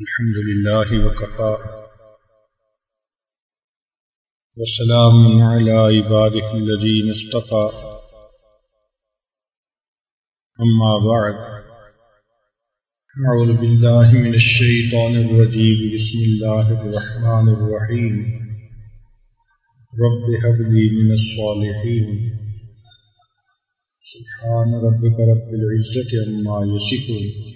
الحمد لله وكفى. وسلام على عباده الذين اصطفى. أما بعد. أعوذ بالله من الشيطان الرجيم. بسم الله الرحمن الرحيم. رب هب لي من الصالحين. سبحان ربك رب العزة عما يصفون.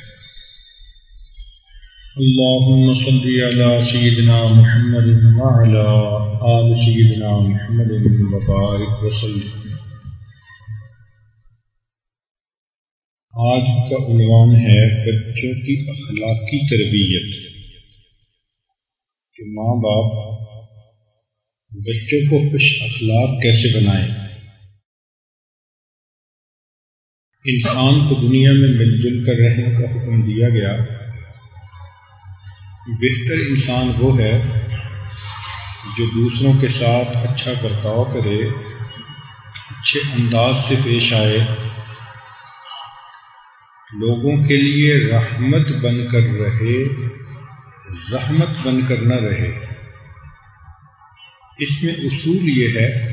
اللهم صل على سيدنا محمد وعلى آل سيدنا محمد وبارك وسلم. آج کا عنوان ہے بچوں کی اخلاقی تربیت. کہ ماں باپ بچوں کو خوش اخلاق کیسے بنائیں؟ انسان کو دنیا میں مل جل کر رہنے کا حکم دیا گیا بہتر انسان وہ ہے جو دوسروں کے ساتھ اچھا برتاؤ کرے، اچھے انداز سے پیش آئے۔ لوگوں کے لیے رحمت بن کر رہے، رحمت بن کر نہ رہے۔ اس میں اصول یہ ہے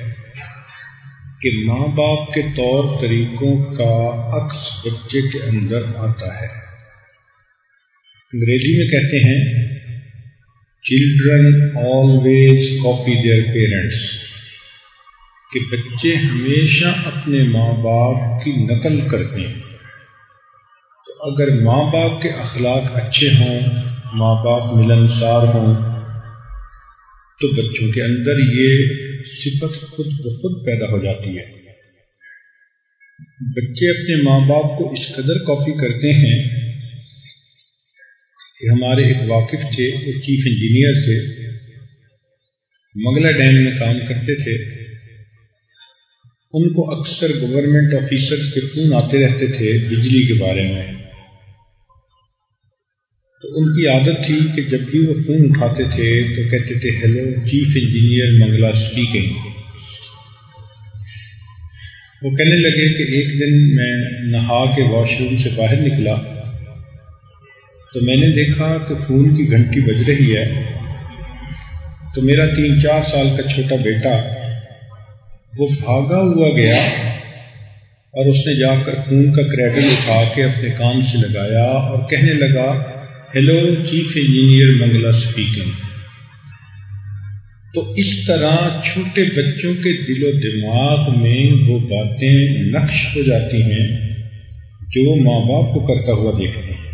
کہ ماں باپ کے طور طریقوں کا عکس بچے کے اندر آتا ہے۔ انگریزی میں کہتے ہیں children always copy their parents کہ بچے ہمیشہ اپنے ماں باپ کی نقل کرتے ہیں۔ تو اگر ماں باپ کے اخلاق اچھے ہوں، ماں باپ ملنسار ہوں، تو بچوں کے اندر یہ صفت خود بخود پیدا ہو جاتی ہے۔ بچے اپنے ماں باپ کو اس قدر کاپی کرتے ہیں کہ ہمارے ایک واقف تھے وہ چیف انجینئر تھے۔ منگلا ڈیم میں کام کرتے تھے۔ ان کو اکثر گورنمنٹ آفیسرز کے فون آتے رہتے تھے بجلی کے بارے میں۔ تو ان کی عادت تھی کہ جب بھی وہ فون اٹھاتے تھے تو کہتے تھے hello chief engineer Mangla speaking وہ کہنے لگے کہ ایک دن میں نہا کے واش روم سے باہر نکلا۔ تو میں نے دیکھا کہ فون کی گھنٹی بج رہی ہے۔ تو میرا تین چار سال کا چھوٹا بیٹا وہ بھاگا ہوا گیا اور اس نے جا کر فون کا کریڈٹ اٹھا کے اپنے کام سے لگایا اور کہنے لگا hello chief engineer Mangla speaking تو اس طرح چھوٹے بچوں کے دل و دماغ میں وہ باتیں نقش ہو جاتی ہیں جو ماں باپ کو کرتا ہوا دیکھتے ہیں۔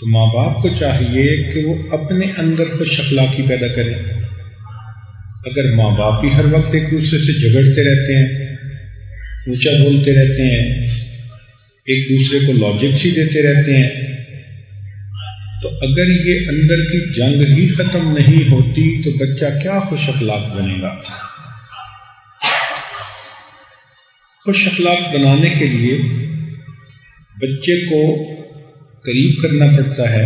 تو ماں باپ کو چاہیے کہ وہ اپنے اندر خوش اخلاقی پیدا کریں اگر ماں باپ ہی ہر وقت ایک دوسرے سے جھگڑتے رہتے ہیں اونچا بولتے رہتے ہیں، ایک دوسرے کو لاجکس ہی دیتے رہتے ہیں، تو اگر یہ اندر کی جنگ ہی ختم نہیں ہوتی تو بچہ کیا خوش اخلاق بنے گا؟ خوش اخلاق بنانے کے لیے بچے کو قریب کرنا پڑتا ہے،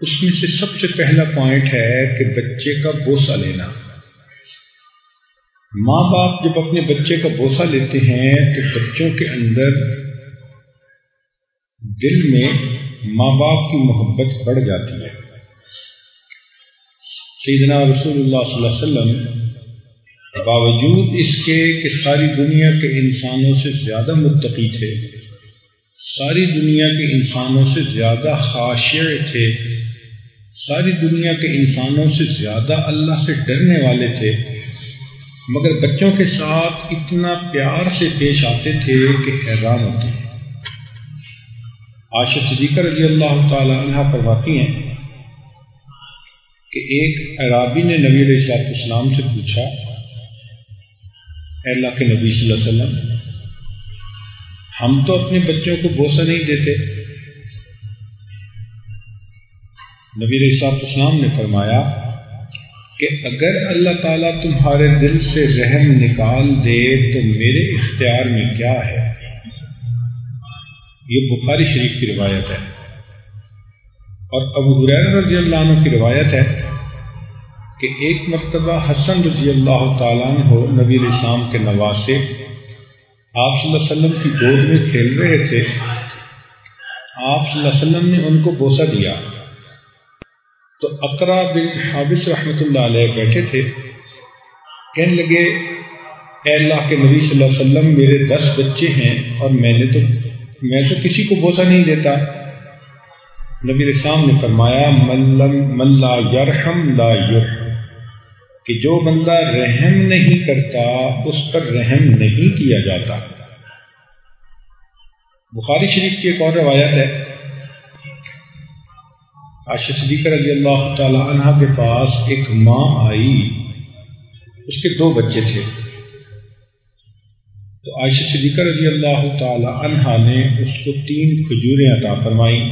اس میں سے سب سے پہلا پوائنٹ ہے کہ بچے کا بوسہ لینا۔ ماں باپ جب اپنے بچے کا بوسہ لیتے ہیں تو بچوں کے اندر دل میں ماں باپ کی محبت بڑھ جاتی ہے۔ سیدنا رسول اللہ صلی اللہ علیہ وسلم باوجود اس کے کہ ساری دنیا کے انسانوں سے زیادہ متقی تھے ساری دنیا کے انسانوں سے زیادہ خاشع تھے۔ ساری دنیا کے انسانوں سے زیادہ اللہ سے ڈرنے والے تھے۔ مگر بچوں کے ساتھ اتنا پیار سے پیش آتے تھے کہ حیران ہوتے ہیں۔ آشف صدیقہ رضی اللہ تعالی عنہ فرماتی ہیں کہ ایک عرابی نے نبی علیہ السلام سے پوچھا اللہ کے نبی صلی اللہ علیہ وسلم ہم تو اپنے بچوں کو بوسا نہیں دیتے۔ نبی صاحب اسلام نے فرمایا کہ اگر اللہ تعالیٰ تمہارے دل سے رحم نکال دے تو میرے اختیار میں کیا ہے؟ یہ بخاری شریف کی روایت ہے۔ اور ابو حریر رضی اللہ عنہ کی روایت ہے کہ ایک مرتبہ حسن رضی اللہ تعالیٰ ہو نبی السلام کے نواز سے آپ صلی اللہ علیہ وسلم کی گود میں کھیل رہے تھے، آپ صلی اللہ علیہ وسلم نے ان کو بوسا دیا۔ تو اقرا بن حابث رحمۃ اللہ علیہ بیٹھے تھے۔ کہنے لگے، اے اللہ کے نبی صلی اللہ علیہ وسلم، میرے دس بچے ہیں اور میں نے تو میں تو کسی کو بوسا نہیں دیتا۔ نبی اسلام نے فرمایا ملم ملا یرحم، لا یرحم۔ کہ جو بندہ رحم نہیں کرتا، اس پر رحم نہیں کیا جاتا۔ بخاری شریف کی ایک اور روایت ہے۔ عائشہ صدیقہ رضی اللہ تعالی عنہ کے پاس ایک ماں آئی۔ اس کے دو بچے تھے۔ تو عائشہ صدیقہ رضی اللہ تعالی عنہ نے اس کو تین کھجوریں عطا فرمائی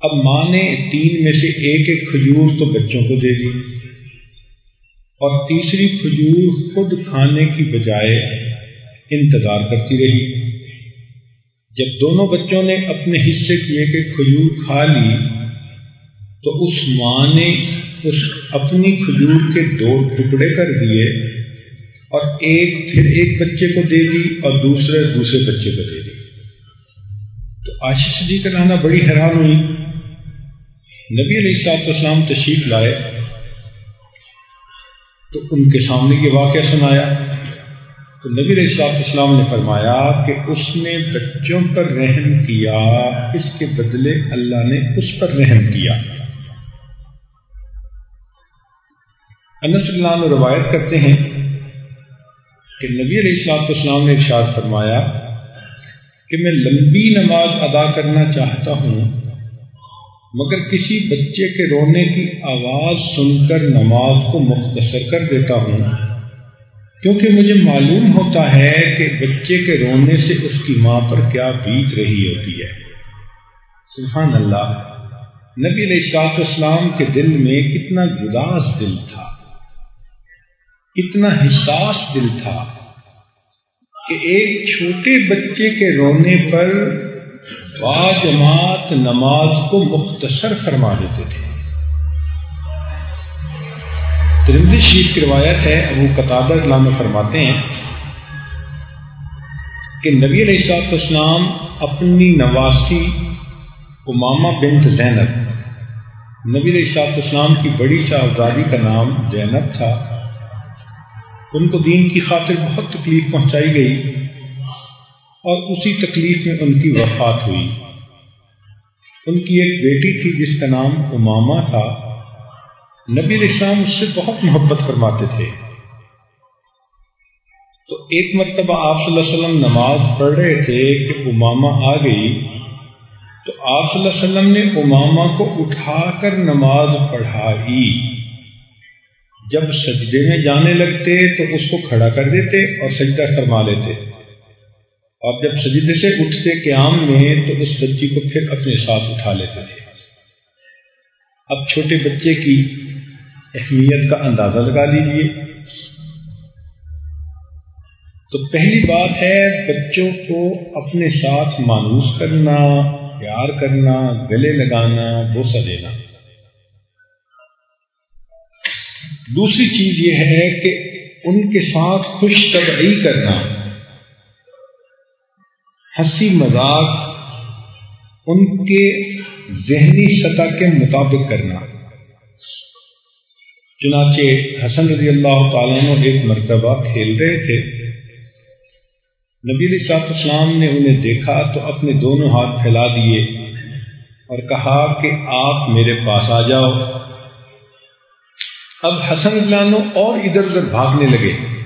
اب ماں نے تین میں سے ایک ایک کھجور تو بچوں کو دے دی۔ اور تیسری کھجور خود کھانے کی بجائے انتظار کرتی رہی۔ جب دونوں بچوں نے اپنے حصے کیے کہ کھجور کھا لی، تو اس ماں نے اس اپنی کھجور کے دو ٹکڑے کر دیے اور ایک پھر ایک بچے کو دے دی اور دوسرے دوسرے بچے کو دے دی۔ تو آشیش جی کا نانا بڑی حیران ہوئی۔ نبی علیہ السلاط اسلام تشریف لائے۔ تو ان کے سامنے یہ واقعہ سنایا۔ تو نبی السلاط اسلام نے فرمایا کہ اس نے بچوں پر رحم کیا، اس کے بدلے اللہ نے اس پر رحم کیا۔ انس اللہ نے روایت کرتے ہیں کہ نبی علیہ السلاط اسلام نے ارشاد فرمایا کہ میں لمبی نماز ادا کرنا چاہتا ہوں مگر کسی بچے کے رونے کی آواز سن کر نماز کو مختصر کر دیتا ہوں، کیونکہ مجھے معلوم ہوتا ہے کہ بچے کے رونے سے اس کی ماں پر کیا بیت رہی ہوتی ہے۔ سبحان اللہ، نبی علیہ السلاط اسلام کے دل میں کتنا گداس دل تھا، کتنا حساس دل تھا کہ ایک چھوٹے بچے کے رونے پر با جماعت نماز کو مختصر فرما دیتے تھے۔ ترمدی شیخ کی روایت ہے، ابو قطع اللہ میں فرماتے ہیں کہ نبی علیہ السلاط اسلام اپنی نواسی امامہ بنت زینب، نبی علیہ السلاط اسلام کی بڑی شاہزادی کا نام زینب تھا۔ ان کو دین کی خاطر بہت تکلیف پہنچائی گئی۔ اور اسی تکلیف میں ان کی وفات ہوئی۔ ان کی ایک بیٹی تھی جس کا نام امامہ تھا۔ نبی السلام اس سے بہت محبت فرماتے تھے۔ تو ایک مرتبہ آپ صلی اللہ علیہ وسلم نماز پڑھ رہے تھے کہ اماما آ گئی۔ تو آپ صلی اللہ علیہ وسلم نے اماما کو اٹھا کر نماز پڑھائی۔ جب سجدے میں جانے لگتے تو اس کو کھڑا کر دیتے اور سجدہ فرما لیتے۔ اور جب سجدے سے اٹھتے قیام میں تو اس بچی کو پھر اپنے ساتھ اٹھا لیتے تھے۔ اب چھوٹے بچے کی اہمیت کا اندازہ لگا لیجیے تو پہلی بات ہے بچوں کو اپنے ساتھ مانوس کرنا، پیار کرنا، گلے لگانا بوسا دینا۔ دوسری چیز یہ ہے کہ ان کے ساتھ خوش طبعی کرنا۔ ہنسی مذاق، ان کے ذہنی سطح کے مطابق کرنا۔ چنانچہ حسن رضی اللہ تعالیٰ نے ایک مرتبہ کھیل رہے تھے۔ نبی علیہ صاحب اسلام نے انہیں دیکھا تو اپنے دونوں ہاتھ پھیلا دیے اور کہا کہ آپ میرے پاس آ جاؤ۔ اب حسن اللہ اور ادھر ادھر بھاگنے لگے۔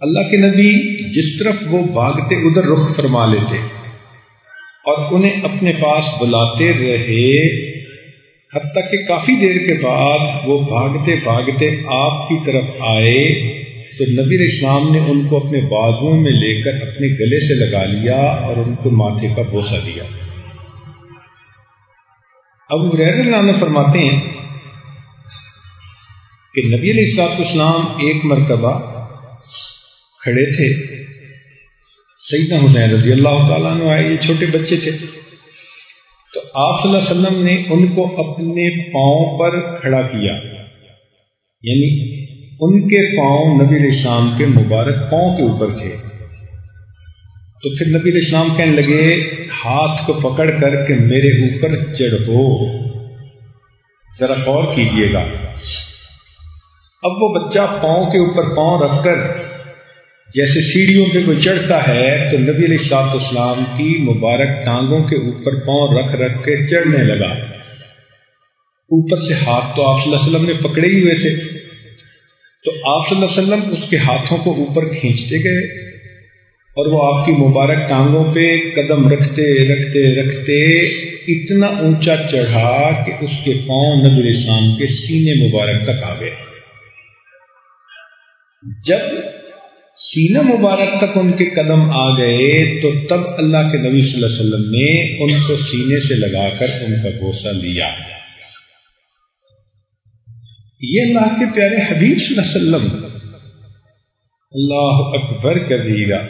اللہ کے نبی جس طرف وہ بھاگتے ادھر رخ فرما لیتے اور انہیں اپنے پاس بلاتے رہے حتیٰ کہ کافی دیر کے بعد وہ بھاگتے بھاگتے آپ کی طرف آئے تو نبی اسلام نے ان کو اپنے بازو میں لے کر اپنے گلے سے لگا لیا اور ان کو ماتھے کا بوسا دیا۔ اب اللہ نے فرماتے ہیں کہ نبی علیہ السلاط اسلام ایک مرتبہ کھڑے تھے۔ سیدنا حسین رضی اللہ تعالیٰ نے آئے، یہ چھوٹے بچے تھے۔ تو آپ صلی اللہ علیہ وسلم نے ان کو اپنے پاؤں پر کھڑا کیا۔ یعنی ان کے پاؤں نبی علیہ السلام کے مبارک پاؤں کے اوپر تھے۔ تو پھر نبی علیہ السلام کہنے لگے، ہاتھ کو پکڑ کر کے میرے اوپر چڑھو۔ ذرا غور کیجیے گا۔ اب وہ بچہ پاؤں کے اوپر پاؤں رکھ کر جیسے سیڑھیوں پہ کوئی چڑھتا ہے تو نبی علیہ السلاط اسلام کی مبارک ٹانگوں کے اوپر پاؤں رکھ رکھ کے چڑھنے لگا۔ اوپر سے ہاتھ تو آپ صلی اللہ علیہ وسلم نے پکڑے ہی ہوئے تھے۔ تو آپ صلی اللہ علیہ وسلم اس کے ہاتھوں کو اوپر کھینچتے گئے اور وہ آپ کی مبارک ٹانگوں پہ قدم رکھتے رکھتے رکھتے اتنا اونچا چڑھا کہ اس کے پاؤں نبی علیہ السلام کے سینے مبارک تک آ گئے۔ جب سینہ مبارک تک ان کے قدم آ گئے تو تب اللہ کے نبی صلی اللہ علیہ وسلم نے ان کو سینے سے لگا کر ان کا گوسا لیا۔ یہ اللہ کے پیارے حبیب صلی اللہ علیہ وسلم۔ اللہ اکبر کر دیے گا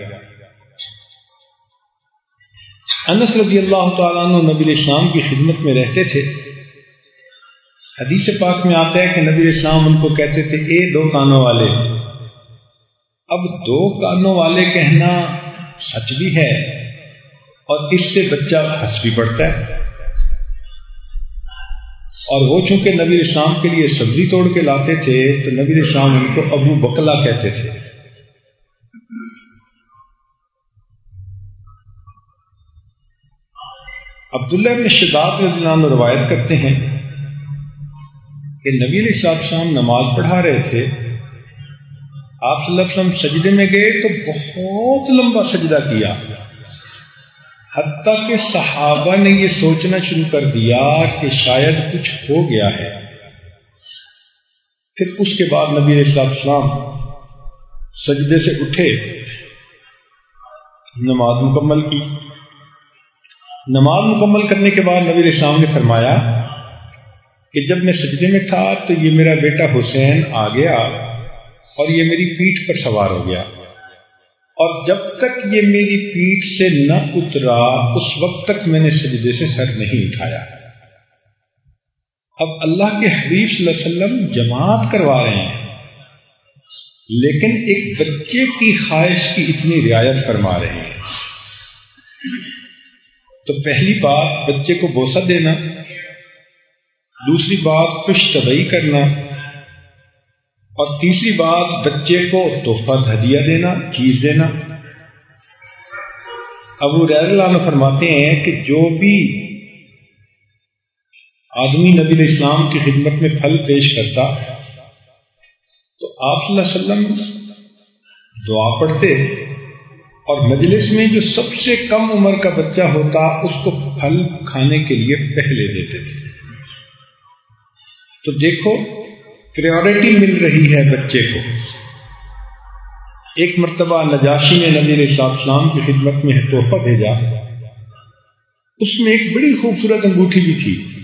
انس رضی اللہ تعالیٰ عنہ نبی السلام کی خدمت میں رہتے تھے۔ حدیث پاک میں آتا ہے کہ نبی السلام ان کو کہتے تھے، اے دو کانوں والے اب دو کانوں والے کہنا سچ بھی ہے اور اس سے بچہ ہنس بھی پڑتا ہے۔ اور وہ چونکہ نبی شام کے لیے سبزی توڑ کے لاتے تھے، تو نبی شام ان کو ابو بکلا کہتے تھے۔ عبداللہ ابن شداد رضی اللہ عنہ روایت کرتے ہیں کہ نبی علیہ شام نماز پڑھا رہے تھے۔ آپ صلی اللہ علیہ وسلم سجدے میں گئے تو بہت لمبا سجدہ کیا۔ حتیٰ کہ صحابہ نے یہ سوچنا شروع کر دیا کہ شاید کچھ ہو گیا ہے۔ پھر اس کے بعد نبی علیہ السلام سجدے سے اٹھے۔ نماز مکمل کی۔ نماز مکمل کرنے کے بعد نبی علیہ السلام نے فرمایا کہ جب میں سجدے میں تھا تو یہ میرا بیٹا حسین آ گیا۔ اور یہ میری پیٹھ پر سوار ہو گیا۔ اور جب تک یہ میری پیٹھ سے نہ اترا، اس وقت تک میں نے سجدے سے سر نہیں اٹھایا۔ اب اللہ کے حبیب صلی اللہ علیہ وسلم جماعت کروا رہے ہیں۔ لیکن ایک بچے کی خواہش کی اتنی رعایت فرما رہے ہیں۔ تو پہلی بات، بچے کو بوسہ دینا۔ دوسری بات خوش طبعی کرنا۔ اور تیسری بات، بچے کو تحفہ ہدیہ دینا، چیز دینا۔ ابو ریز اللہ فرماتے ہیں کہ جو بھی آدمی نبی الاسلام کی خدمت میں پھل پیش کرتا، تو آپ صلی اللہ علیہ وسلم دعا پڑھتے اور مجلس میں جو سب سے کم عمر کا بچہ ہوتا، اس کو پھل کھانے کے لیے پہلے دیتے تھے۔ تو دیکھو پریورٹی مل رہی ہے بچے کو۔ ایک مرتبہ نجاشی نے نبی علیہ السلام کی خدمت میں تحفہ بھیجا۔ اس میں ایک بڑی خوبصورت انگوٹھی بھی تھی۔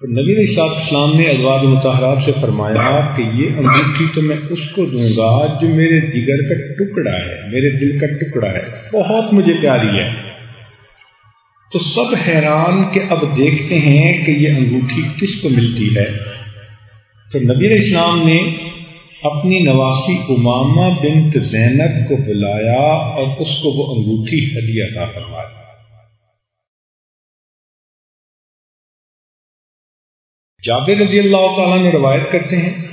تو نبی علیہ السلام نے ازواج متحرات سے فرمایا کہ یہ انگوٹھی تو میں اس کو دوں گا جو میرے جگر کا ٹکڑا ہے، میرے دل کا ٹکڑا ہے۔ بہت مجھے پیاری ہے۔ تو سب حیران کہ اب دیکھتے ہیں کہ یہ انگوٹھی کس کو ملتی ہے۔ تو نبی اسلام نے اپنی نواسی امامہ بنت زینب کو بلایا اور اس کو وہ انگوٹھی ہدیہ عطا فرمایا جابر رضی اللہ تعالیٰ نے روایت کرتے ہیں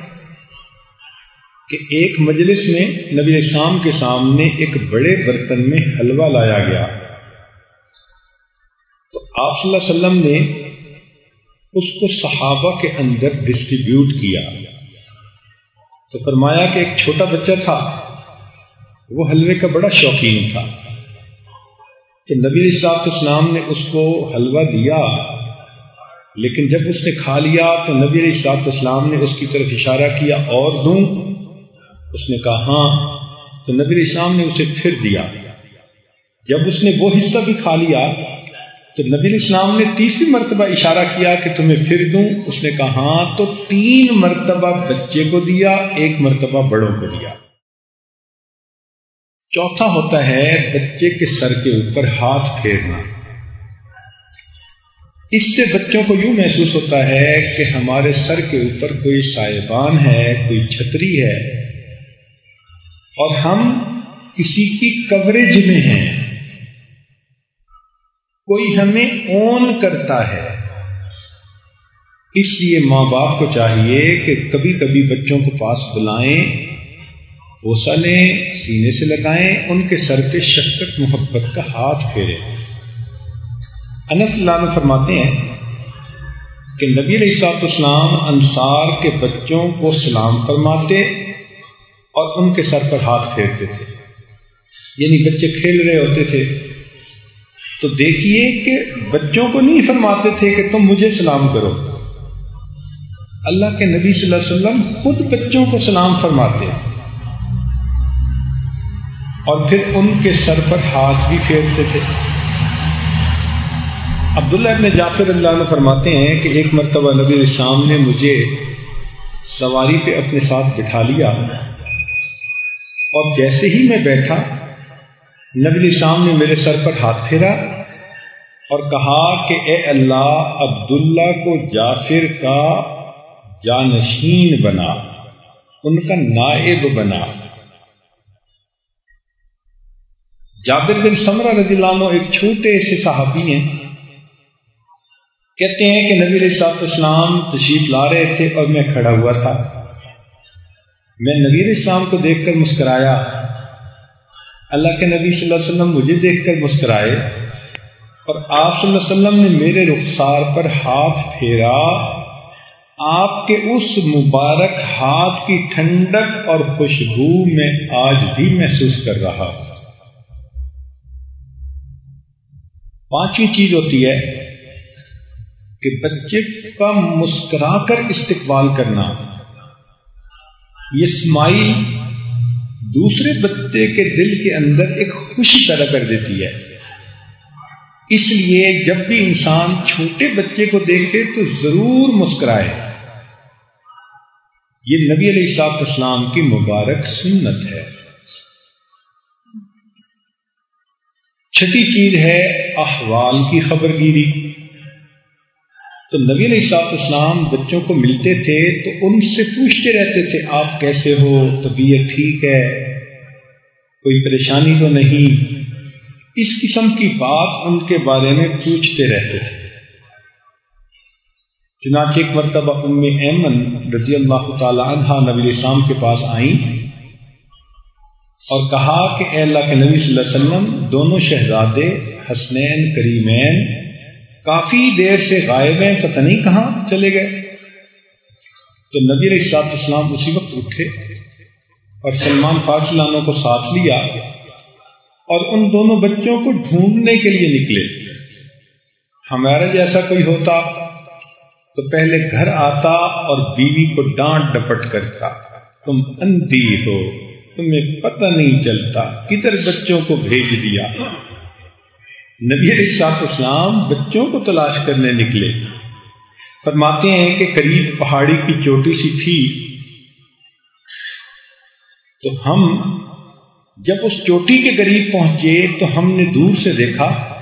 کہ ایک مجلس میں نبی اسلام کے سامنے ایک بڑے برتن میں حلوہ لایا گیا۔ آپ صلی اللہ علیہ وسلم نے اس کو صحابہ کے اندر ڈسٹریبیوٹ کیا۔ تو فرمایا کہ ایک چھوٹا بچہ تھا، وہ حلوے کا بڑا شوقین تھا۔ تو نبی صاحب اسلام نے اس کو حلوہ دیا، لیکن جب اس نے کھا لیا تو نبی علیہ صاحب اسلام نے اس کی طرف اشارہ کیا، اور دوں؟ اس نے کہا ہاں۔ تو نبی اسلام نے اسے پھر دیا۔ جب اس نے وہ حصہ بھی کھا لیا تو نبی اسلام نے تیسری مرتبہ اشارہ کیا کہ تمہیں پھر دوں، اس نے کہا ہاں تو تین مرتبہ بچے کو دیا، ایک مرتبہ بڑوں کو دیا۔ چوتھا ہوتا ہے بچے کے سر کے اوپر ہاتھ پھیرنا۔ اس سے بچوں کو یوں محسوس ہوتا ہے کہ ہمارے سر کے اوپر کوئی سائبان ہے، کوئی چھتری ہے، اور ہم کسی کی کوریج میں ہیں۔ کوئی ہمیں اون کرتا ہے۔ اس لیے ماں باپ کو چاہیے کہ کبھی کبھی بچوں کو پاس بلائیں بوسا لیں، سینے سے لگائیں، ان کے سر پہ شفقت، محبت کا ہاتھ پھیرے۔ انس اللہ فرماتے ہیں کہ نبی علیہ صاحب اسلام انصار کے بچوں کو سلام فرماتے اور ان کے سر پر ہاتھ پھیرتے تھے۔ یعنی بچے کھیل رہے ہوتے تھے۔ تو دیکھیے کہ بچوں کو نہیں فرماتے تھے کہ تم مجھے سلام کرو۔ اللہ کے نبی صلی اللہ علیہ وسلم خود بچوں کو سلام فرماتے اور پھر ان کے سر پر ہاتھ بھی پھیرتے تھے۔ عبداللہ ابن جعفر اللہ عنہ فرماتے ہیں کہ ایک مرتبہ نبی السلام نے مجھے سواری پہ اپنے ساتھ بٹھا لیا۔ اور جیسے ہی میں بیٹھا نبی السلام نے میرے سر پر ہاتھ پھیرا اور کہا کہ اے اللہ، عبداللہ کو جعفر کا جانشین بنا، ان کا نائب بنا۔ جابر بن سمرہ رضی اللہ عنہ ایک چھوٹے سے صحابی ہیں۔ کہتے ہیں کہ نبی علیہ صاحب اسلام تشریف لا رہے تھے اور میں کھڑا ہوا تھا۔ میں نبی اسلام کو دیکھ کر مسکرایا۔ اللہ کے نبی صلی اللہ علیہ وسلم مجھے دیکھ کر مسکرائے اور آپ صلی اللہ علیہ وسلم نے میرے رخسار پر ہاتھ پھیرا، آپ کے اس مبارک ہاتھ کی ٹھنڈک اور خوشبو میں آج بھی محسوس کر رہا ہوں۔ پانچویں چیز ہوتی ہے کہ بچے کا مسکرا کر استقبال کرنا۔ یہ اسماعیل دوسرے بچے کے دل کے اندر ایک خوشی پیدا کر دیتی ہے۔ اس لیے جب بھی انسان چھوٹے بچے کو دیکھے تو ضرور مسکرائے۔ یہ نبی علیہ صاحب اسلام کی مبارک سنت ہے۔ چھٹی چیز ہے احوال کی خبر گیری تو نبی علیہ صاحب اسلام بچوں کو ملتے تھے تو ان سے پوچھتے رہتے تھے، آپ کیسے ہو؟ طبیعت ٹھیک ہے؟ کوئی پریشانی تو نہیں؟ اس قسم کی بات ان کے بارے میں پوچھتے رہتے تھے۔ چنانچہ ایک مرتبہ ام ایمن رضی اللہ تعالی عنہ نبی السلام کے پاس آئیں اور کہا کہ اے اللہ کے نبی صلی اللہ علیہ وسلم، دونوں شہزادے حسنین کریمین کافی دیر سے غائب ہیں، پتہ نہیں کہاں چلے گئے۔ تو نبی علیہ السلاط اسلام اسی وقت اٹھے اور سلمان فاصلانوں کو ساتھ لیا اور ان دونوں بچوں کو ڈھونڈنے کے لیے نکلے۔ ہمارا جیسا کوئی ہوتا تو پہلے گھر آتا اور بیوی کو ڈانٹ ڈپٹ کرتا، تم اندھی ہو، تمہیں پتہ نہیں چلتا، کدھر بچوں کو بھیج دیا۔ نبی علیہ صاحب اسلام بچوں کو تلاش کرنے نکلے۔ فرماتے ہیں کہ قریب پہاڑی کی چوٹی سی تھی۔ تو ہم جب اس چوٹی کے قریب پہنچے تو ہم نے دور سے دیکھا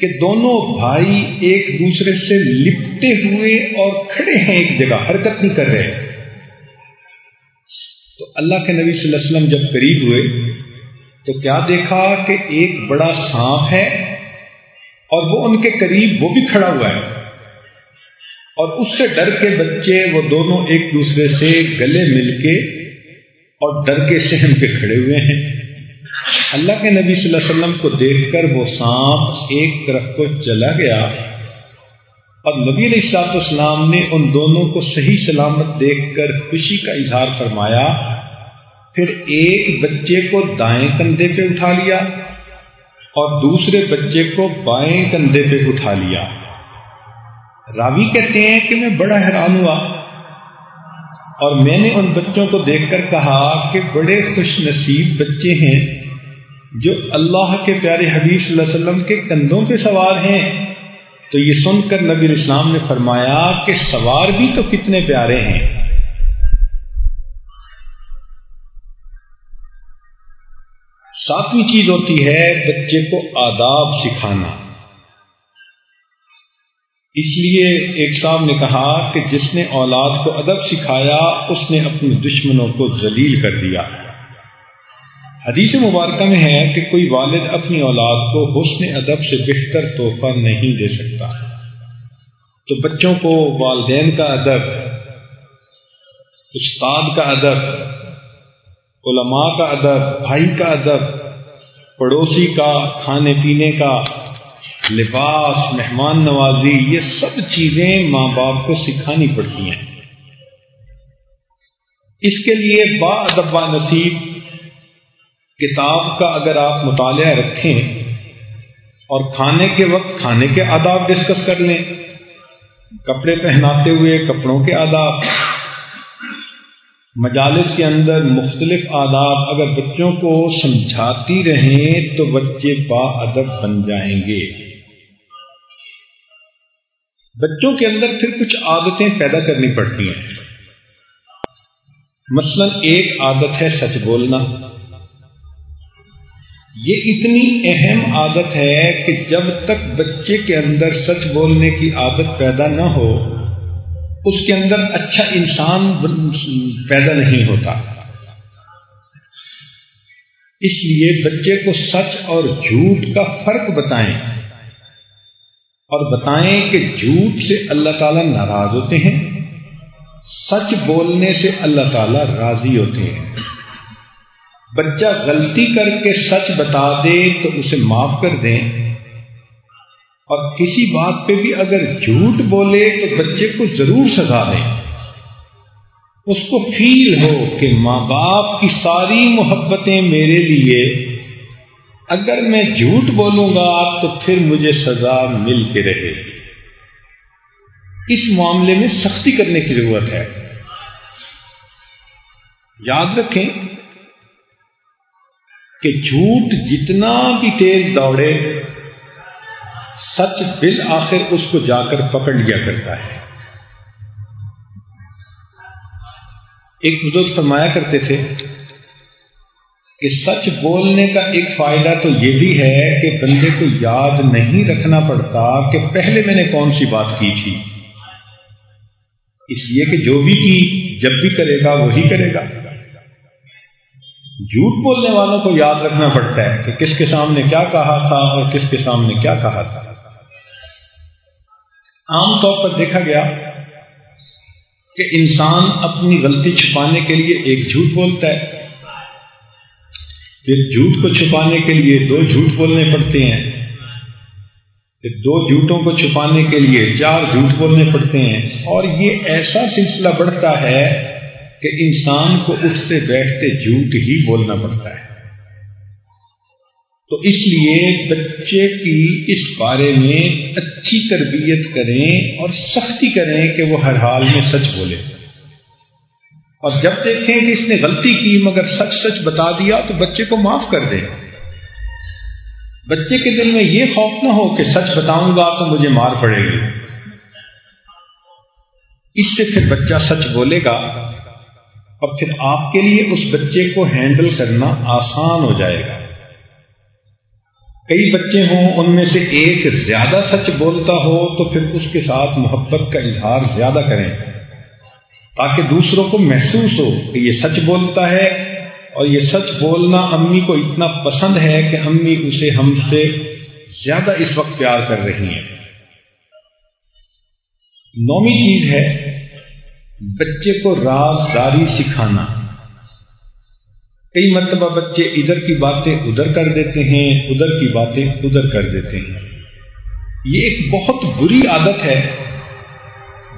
کہ دونوں بھائی ایک دوسرے سے لپٹے ہوئے اور کھڑے ہیں ایک جگہ، حرکت نہیں کر رہے۔ تو اللہ کے نبی صلی اللہ علیہ وسلم جب قریب ہوئے تو کیا دیکھا کہ ایک بڑا سانپ ہے اور وہ ان کے قریب وہ بھی کھڑا ہوا ہے اور اس سے ڈر کے بچے وہ دونوں ایک دوسرے سے گلے مل کے اور ڈر کے سہم کے کھڑے ہوئے ہیں۔ اللہ کے نبی صلی اللہ علیہ وسلم کو دیکھ کر وہ سانپ ایک طرف کو چلا گیا اور نبی علیہ السلاط اسلام نے ان دونوں کو صحیح سلامت دیکھ کر خوشی کا اظہار فرمایا۔ پھر ایک بچے کو دائیں کندھے پہ اٹھا لیا اور دوسرے بچے کو بائیں کندھے پہ اٹھا لیا۔ راوی کہتے ہیں کہ میں بڑا حیران ہوا اور میں نے ان بچوں کو دیکھ کر کہا کہ بڑے خوش نصیب بچے ہیں جو اللہ کے پیارے حبیب صلی اللہ علیہ وسلم کے کندھوں پہ سوار ہیں۔ تو یہ سن کر نبی اسلام نے فرمایا کہ سوار بھی تو کتنے پیارے ہیں۔ ساتویں چیز ہوتی ہے بچے کو آداب سکھانا۔ اس لیے ایک صاحب نے کہا کہ جس نے اولاد کو ادب سکھایا، اس نے اپنے دشمنوں کو ذلیل کر دیا۔ حدیث مبارکہ میں ہے کہ کوئی والد اپنی اولاد کو حسن ادب سے بہتر تحفہ نہیں دے سکتا۔ تو بچوں کو والدین کا ادب، استاد کا ادب علماء کا ادب، بھائی کا ادب، پڑوسی کا، کھانے پینے کا، لباس، مہمان نوازی، یہ سب چیزیں ماں باپ کو سکھانی پڑتی ہیں۔ اس کے لیے با ادبا نصیب کتاب کا اگر آپ مطالعہ رکھیں اور کھانے کے وقت کھانے کے آداب ڈسکس کر لیں، کپڑے پہناتے ہوئے، کپڑوں کے آداب مجالس کے اندر مختلف آداب اگر بچوں کو سمجھاتی رہیں تو بچے با ادب بن جائیں گے۔ بچوں کے اندر پھر کچھ عادتیں پیدا کرنی پڑتی ہیں۔ مثلا ایک عادت ہے سچ بولنا۔ یہ اتنی اہم عادت ہے کہ جب تک بچے کے اندر سچ بولنے کی عادت پیدا نہ ہو اس کے اندر اچھا انسان پیدا نہیں ہوتا۔ اس لیے بچے کو سچ اور جھوٹ کا فرق بتائیں۔ اور بتائیں کہ جھوٹ سے اللہ تعالیٰ ناراض ہوتے ہیں، سچ بولنے سے اللہ تعالیٰ راضی ہوتے ہیں۔ بچہ غلطی کر کے سچ بتا دے تو اسے معاف کر دیں۔ اور کسی بات پہ بھی اگر جھوٹ بولے تو بچے کو ضرور سزا دیں اس کو فیل ہو کہ ماں باپ کی ساری محبتیں میرے لیے۔ اگر میں جھوٹ بولوں گا تو پھر مجھے سزا مل کے رہے۔ گی اس معاملے میں سختی کرنے کی ضرورت ہے۔ یاد رکھیں کہ جھوٹ جتنا بھی تیز دوڑے سچ بالآخر اس کو جا کر پکڑ لیا کرتا ہے۔ ایک بزرگ فرمایا کرتے تھے کہ سچ بولنے کا ایک فائدہ تو یہ بھی ہے کہ بندے کو یاد نہیں رکھنا پڑتا کہ پہلے میں نے کون سی بات کی تھی۔ اس لیے کہ جو بھی کی، جب بھی کرے گا، وہی کرے گا۔ جھوٹ بولنے والوں کو یاد رکھنا پڑتا ہے کہ کس کے سامنے کیا کہا تھا اور کس کے سامنے کیا کہا تھا۔ عام طور پر دیکھا گیا کہ انسان اپنی غلطی چھپانے کے لیے ایک جھوٹ بولتا ہے۔ پھر جھوٹ کو چھپانے کے لیے دو جھوٹ بولنے پڑتے ہیں۔ پھر دو جھوٹوں کو چھپانے کے لیے چار جھوٹ بولنے پڑتے ہیں۔ اور یہ ایسا سلسلہ بڑھتا ہے کہ انسان کو اٹھتے بیٹھتے جھوٹ ہی بولنا پڑتا ہے۔ تو اس لیے بچے کی اس بارے میں اچھی تربیت کریں اور سختی کریں کہ وہ ہر حال میں سچ بولے۔ اور جب دیکھیں کہ اس نے غلطی کی مگر سچ سچ بتا دیا تو بچے کو معاف کر دے بچے کے دل میں یہ خوف نہ ہو کہ سچ بتاؤں گا تو مجھے مار پڑے گی۔ اس سے پھر بچہ سچ بولے گا اور پھر آپ کے لیے اس بچے کو ہینڈل کرنا آسان ہو جائے گا۔ کئی بچے ہوں، ان میں سے ایک زیادہ سچ بولتا ہو تو پھر اس کے ساتھ محبت کا اظہار زیادہ کریں۔ تاکہ دوسروں کو محسوس ہو کہ یہ سچ بولتا ہے اور یہ سچ بولنا امی کو اتنا پسند ہے کہ امی اسے ہم سے زیادہ اس وقت پیار کر رہی ہیں۔ نومی چیز ہے بچے کو رازداری سکھانا۔ کئی مرتبہ بچے ادھر کی باتیں ادھر کر دیتے ہیں، ادھر کی باتیں ادھر کر دیتے ہیں۔ یہ ایک بہت بری عادت ہے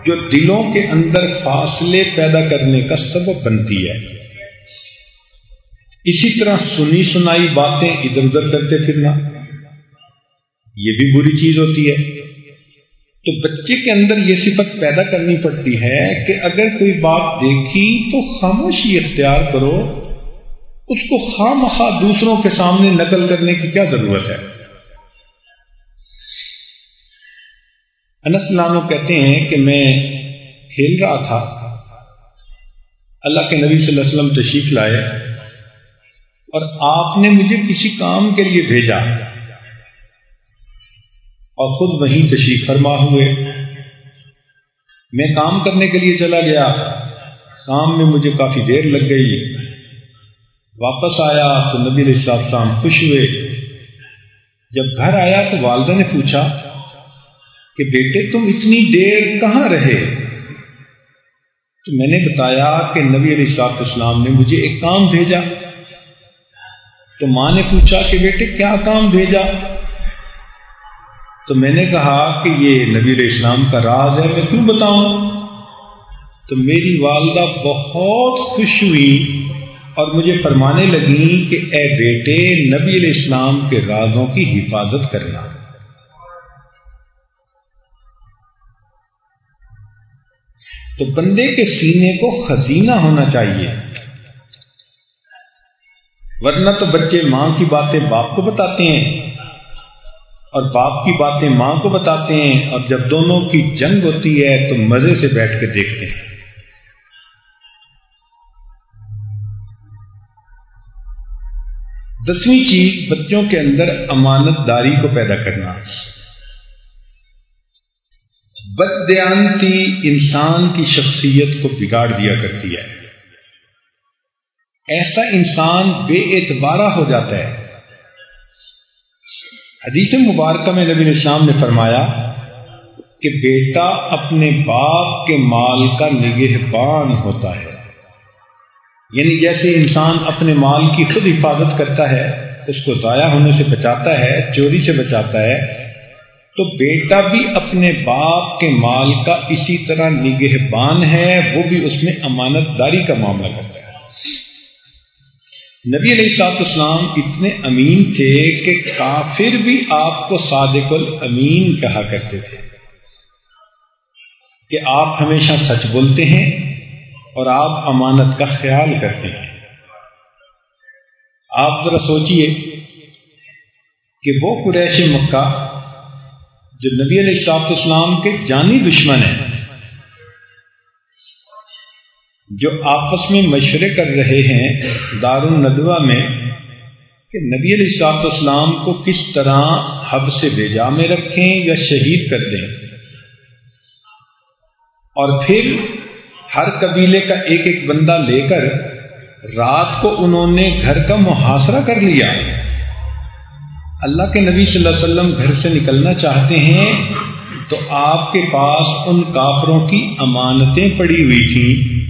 جو دلوں کے اندر فاصلے پیدا کرنے کا سبب بنتی ہے۔ اسی طرح سنی سنائی باتیں ادھر ادھر کرتے پھرنا، یہ بھی بری چیز ہوتی ہے۔ تو بچے کے اندر یہ صفت پیدا کرنی پڑتی ہے کہ اگر کوئی بات دیکھی تو خاموشی اختیار کرو۔ اس کو خواہ مخواہ دوسروں کے سامنے نقل کرنے کی کیا ضرورت ہے؟ انس لانو کہتے ہیں کہ میں کھیل رہا تھا۔ اللہ کے نبی صلی اللہ علیہ وسلم تشریف لائے اور آپ نے مجھے کسی کام کے لیے بھیجا۔ اور خود وہیں تشریف فرما ہوئے۔ میں کام کرنے کے لیے چلا گیا۔ کام میں مجھے کافی دیر لگ گئی۔ واپس آیا تو نبی علیہ السلام خوش ہوئے۔ جب گھر آیا تو والدہ نے پوچھا کہ بیٹے تم اتنی دیر کہاں رہے؟ تو میں نے بتایا کہ نبی علیہ السلاط اسلام نے مجھے ایک کام بھیجا۔ تو ماں نے پوچھا کہ بیٹے کیا کام بھیجا؟ تو میں نے کہا کہ یہ نبی علیہ السلام کا راز ہے، میں کیوں بتاؤں۔ تو میری والدہ بہت خوش ہوئی۔ اور مجھے فرمانے لگی کہ اے بیٹے، نبی علیہ السلام کے رازوں کی حفاظت کرنا۔ تو بندے کے سینے کو خزینہ ہونا چاہیے۔ ورنہ تو بچے ماں کی باتیں باپ کو بتاتے ہیں۔ اور باپ کی باتیں ماں کو بتاتے ہیں۔ اور جب دونوں کی جنگ ہوتی ہے تو مزے سے بیٹھ کے دیکھتے ہیں۔ دسویں چیز بچوں کے اندر امانت داری کو پیدا کرنا۔ بدیانتی انسان کی شخصیت کو بگاڑ دیا کرتی ہے۔ ایسا انسان بے اعتبارہ ہو جاتا ہے۔ حدیث مبارکہ میں نبی اسلام نے فرمایا کہ بیٹا اپنے باپ کے مال کا نگہبان ہوتا ہے۔ یعنی جیسے انسان اپنے مال کی خود حفاظت کرتا ہے، اس کو ضائع ہونے سے بچاتا ہے، چوری سے بچاتا ہے، تو بیٹا بھی اپنے باپ کے مال کا اسی طرح نگہبان ہے، وہ بھی اس میں امانت داری کا معاملہ کرتا ہے۔ نبی علیہ سات اسلام اتنے امین تھے کہ کافر بھی آپ کو صادق الامین کہا کرتے تھے کہ آپ ہمیشہ سچ بولتے ہیں اور آپ امانت کا خیال کرتے ہیں۔ آپ ذرا سوچئے کہ وہ قریش مکہ جو نبی علیہ السلاط اسلام کے جانی دشمن ہیں، جو آپس میں مشورے کر رہے ہیں دار الندوہ میں کہ نبی علیہ السلاط اسلام کو کس طرح حب سے بیجا میں رکھیں یا شہید کر دیں۔ اور پھر ہر قبیلے کا ایک ایک بندہ لے کر رات کو انہوں نے گھر کا محاصرہ کر لیا۔ اللہ کے نبی صلی اللہ علیہ وسلم گھر سے نکلنا چاہتے ہیں تو آپ کے پاس ان کافروں کی امانتیں پڑی ہوئی تھیں۔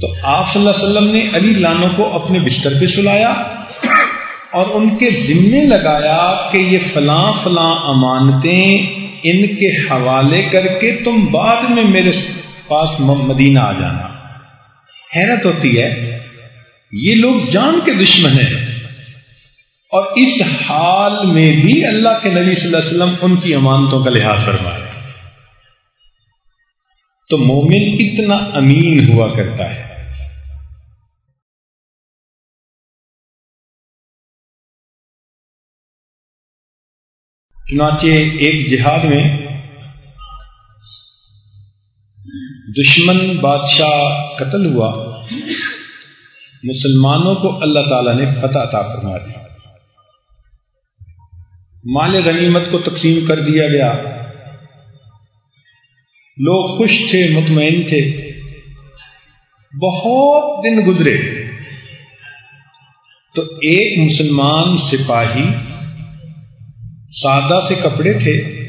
تو آپ صلی اللہ علیہ وسلم نے علی لانوں کو اپنے بستر پہ سلایا اور ان کے ذمے لگایا کہ یہ فلاں فلاں امانتیں ان کے حوالے کر کے تم بعد میں میرے پاس مدینہ آ جانا۔ حیرت ہوتی ہے، یہ لوگ جان کے دشمن ہیں۔ اور اس حال میں بھی اللہ کے نبی صلی اللہ علیہ وسلم ان کی امانتوں کا لحاظ فرمائے تو مومن اتنا امین ہوا کرتا ہے۔ چنانچہ ایک جہاد میں دشمن بادشاہ قتل ہوا۔ مسلمانوں کو اللہ تعالی نے فتح عطا فرما دیا۔ مال غنیمت کو تقسیم کر دیا گیا۔ لوگ خوش تھے، مطمئن تھے۔ بہت دن گزرے۔ تو ایک مسلمان سپاہی سادہ سے کپڑے تھے۔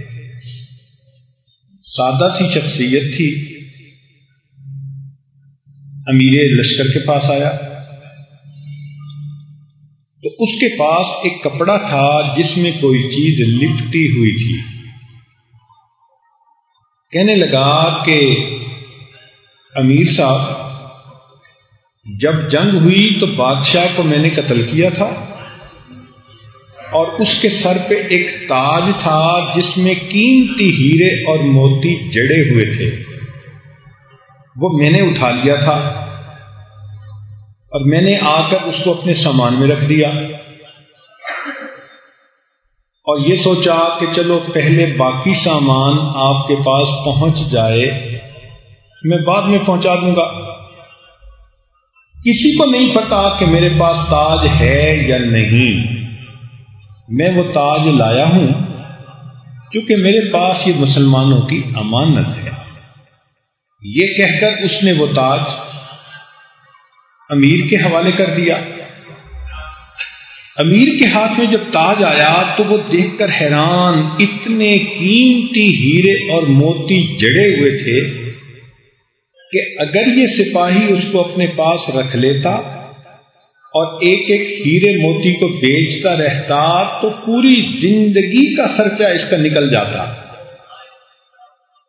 سادہ سی شخصیت تھی۔ امیر لشکر کے پاس آیا۔ تو اس کے پاس ایک کپڑا تھا جس میں کوئی چیز لپٹی ہوئی تھی۔ کہنے لگا کہ امیر صاحب، جب جنگ ہوئی تو بادشاہ کو میں نے قتل کیا تھا اور اس کے سر پہ ایک تاج تھا جس میں قیمتی ہیرے اور موتی جڑے ہوئے تھے۔ وہ میں نے اٹھا لیا تھا اور میں نے آ کر اس کو اپنے سامان میں رکھ دیا اور یہ سوچا کہ چلو پہلے باقی سامان آپ کے پاس پہنچ جائے، میں بعد میں پہنچا دوں گا۔ کسی کو نہیں پتا کہ میرے پاس تاج ہے یا نہیں۔ میں وہ تاج لایا ہوں کیونکہ میرے پاس یہ مسلمانوں کی امانت ہے۔ یہ کہہ کر اس نے وہ تاج امیر کے حوالے کر دیا۔ امیر کے ہاتھ میں جب تاج آیا تو وہ دیکھ کر حیران، اتنے قیمتی ہیرے اور موتی جڑے ہوئے تھے کہ اگر یہ سپاہی اس کو اپنے پاس رکھ لیتا اور ایک ایک ہیرے موتی کو بیچتا رہتا تو پوری زندگی کا خرچہ اس کا نکل جاتا۔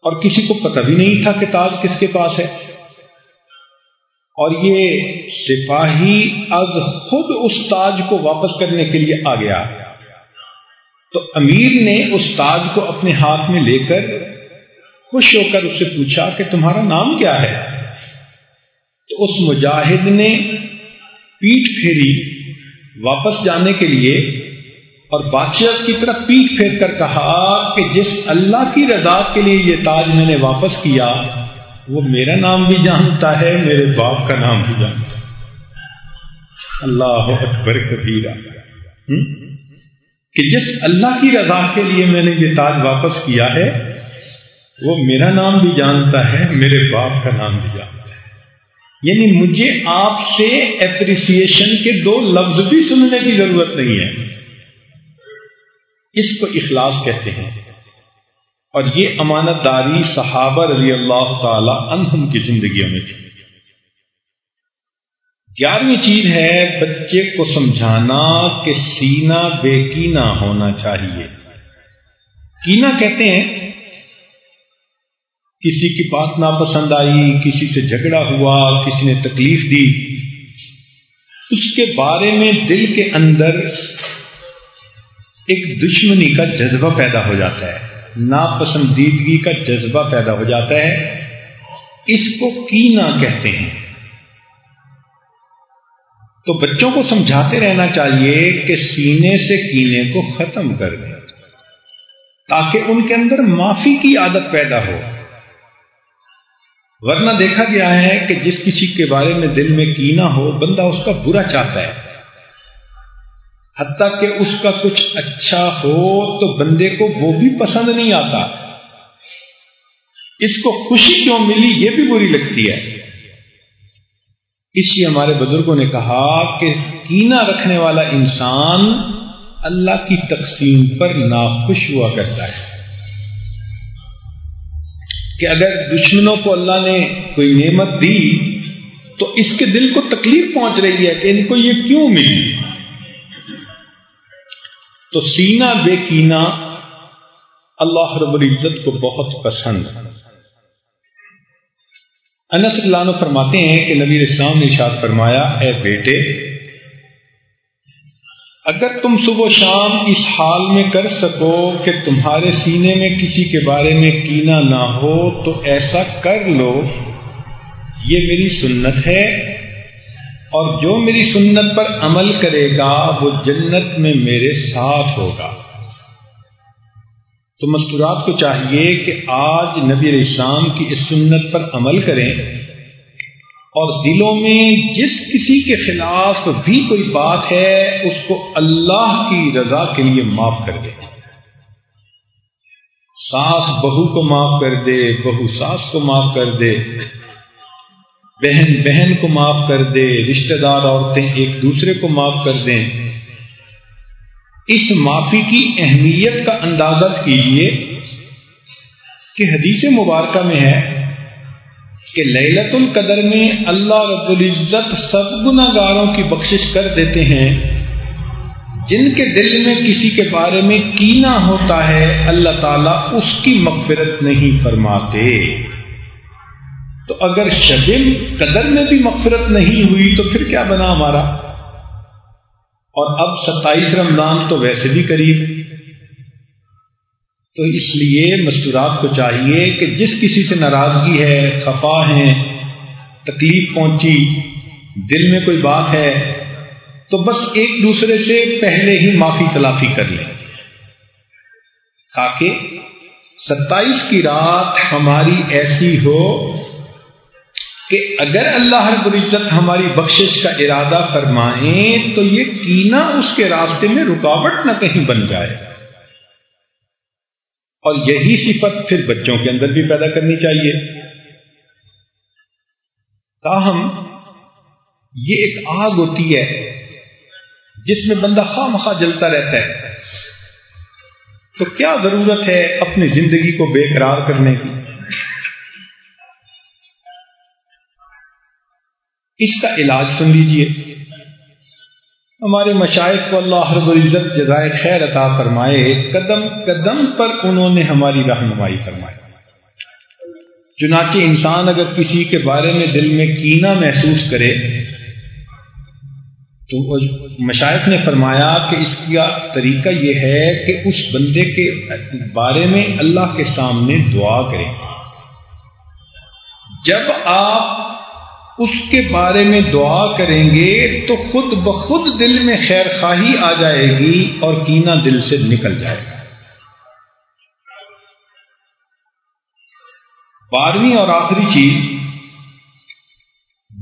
اور کسی کو پتہ بھی نہیں تھا کہ تاج کس کے پاس ہے۔ اور یہ سپاہی از خود اس تاج کو واپس کرنے کے لیے آ گیا۔ تو امیر نے اس تاج کو اپنے ہاتھ میں لے کر خوش ہو کر اس سے پوچھا کہ تمہارا نام کیا ہے؟ تو اس مجاہد نے پیٹ پھیری واپس جانے کے لیے اور بادشاہ کی طرف پیٹ پھیر کر کہا کہ جس اللہ کی رضا کے لیے یہ تاج میں نے واپس کیا، وہ میرا نام بھی جانتا ہے، میرے باپ کا نام بھی جانتا ہے۔ اللہ اکبر کبیرہ کہ جس اللہ کی رضا کے لیے میں نے یہ تاج واپس کیا ہے، وہ میرا نام بھی جانتا ہے، میرے باپ کا نام بھی جانتا ہے۔ یعنی مجھے آپ سے اپریسیشن کے دو لفظ بھی سننے کی ضرورت نہیں ہے۔ اس کو اخلاص کہتے ہیں۔ اور یہ امانت داری صحابہ رضی اللہ تعالی عنہم کی زندگیوں میں تھی۔ گیارہویں چیز ہے بچے کو سمجھانا کہ سینا بے کینا ہونا چاہیے۔ کینا کہتے ہیں، کسی کی بات ناپسند آئی، کسی سے جھگڑا ہوا، کسی نے تکلیف دی، اس کے بارے میں دل کے اندر ایک دشمنی کا جذبہ پیدا ہو جاتا ہے، ناپسندیدگی کا جذبہ پیدا ہو جاتا ہے۔ اس کو کینا کہتے ہیں۔ تو بچوں کو سمجھاتے رہنا چاہیے کہ سینے سے کینے کو ختم کر دیں، تاکہ ان کے اندر معافی کی عادت پیدا ہو۔ ورنہ دیکھا گیا ہے کہ جس کسی کے بارے میں دل میں کینا ہو، بندہ اس کا برا چاہتا ہے۔ حتیٰ کہ اس کا کچھ اچھا ہو تو بندے کو وہ بھی پسند نہیں آتا۔ اس کو خوشی کیوں ملی یہ بھی بری لگتی ہے۔ اس لیے ہمارے بزرگوں نے کہا کہ کینا رکھنے والا انسان اللہ کی تقسیم پر ناخوش ہوا کرتا ہے۔ کہ اگر دشمنوں کو اللہ نے کوئی نعمت دی تو اس کے دل کو تکلیف پہنچ رہی ہے کہ ان کو یہ کیوں ملی؟ تو سینا بے کینا اللہ رب العزت کو بہت پسند انس اللہ فرماتے ہیں کہ نبی اسلام نے اشاد فرمایا، اے بیٹے، اگر تم صبح و شام اس حال میں کر سکو کہ تمہارے سینے میں کسی کے بارے میں کینا نہ ہو، تو ایسا کر لو۔ یہ میری سنت ہے اور جو میری سنت پر عمل کرے گا، وہ جنت میں میرے ساتھ ہوگا۔ تو مستورات کو چاہیے کہ آج نبی علیہ السلام کی اس سنت پر عمل کریں اور دلوں میں جس کسی کے خلاف بھی کوئی بات ہے، اس کو اللہ کی رضا کے لیے معاف کر دے۔ ساس بہو کو معاف کر دے، بہو ساس کو معاف کر دے۔ بہن بہن کو معاف کر دے، رشتہ دار عورتیں ایک دوسرے کو معاف کر دیں۔ اس معافی کی اہمیت کا اندازہ کیجیے کہ حدیث مبارکہ میں ہے کہ للت القدر میں اللہ رب العزت سب گناہ گاروں کی بخشش کر دیتے ہیں۔ جن کے دل میں کسی کے بارے میں کینا ہوتا ہے، اللہ تعالیٰ اس کی مغفرت نہیں فرماتے۔ تو اگر شب قدر میں بھی مغفرت نہیں ہوئی تو پھر کیا بنا ہمارا؟ اور اب ستائیس رمضان تو ویسے بھی قریب تو اس لیے مستورات کو چاہیے کہ جس کسی سے ناراضگی ہے، خفا ہیں، تکلیف پہنچی، دل میں کوئی بات ہے، تو بس ایک دوسرے سے پہلے ہی معافی تلافی کر لیں۔ تاکہ ستائیس کی رات ہماری ایسی ہو کہ اگر اللہ رب العزت ہماری بخشش کا ارادہ فرمائیں تو یہ کینا اس کے راستے میں رکاوٹ نہ کہیں بن جائے اور یہی صفت پھر بچوں کے اندر بھی پیدا کرنی چاہیے۔ تاہم، یہ ایک آگ ہوتی ہے جس میں بندہ خواہ مخواہ جلتا رہتا ہے۔ تو کیا ضرورت ہے اپنی زندگی کو بے قرار کرنے کی؟ اس کا علاج سن لیجیے۔ ہمارے مشائق کو اللہ رب العزت جزائے خیر عطا فرمائے، قدم قدم پر انہوں نے ہماری رہنمائی فرمائی۔ چنانچہ انسان اگر کسی کے بارے میں دل میں کینا محسوس کرے، تو مشائق نے فرمایا کہ اس کا طریقہ یہ ہے کہ اس بندے کے بارے میں اللہ کے سامنے دعا کریں جب آپ اس کے بارے میں دعا کریں گے تو خود بخود دل میں خیر خواہی آ جائے گی اور کینا دل سے نکل جائے گا۔ بارہویں اور آخری چیز،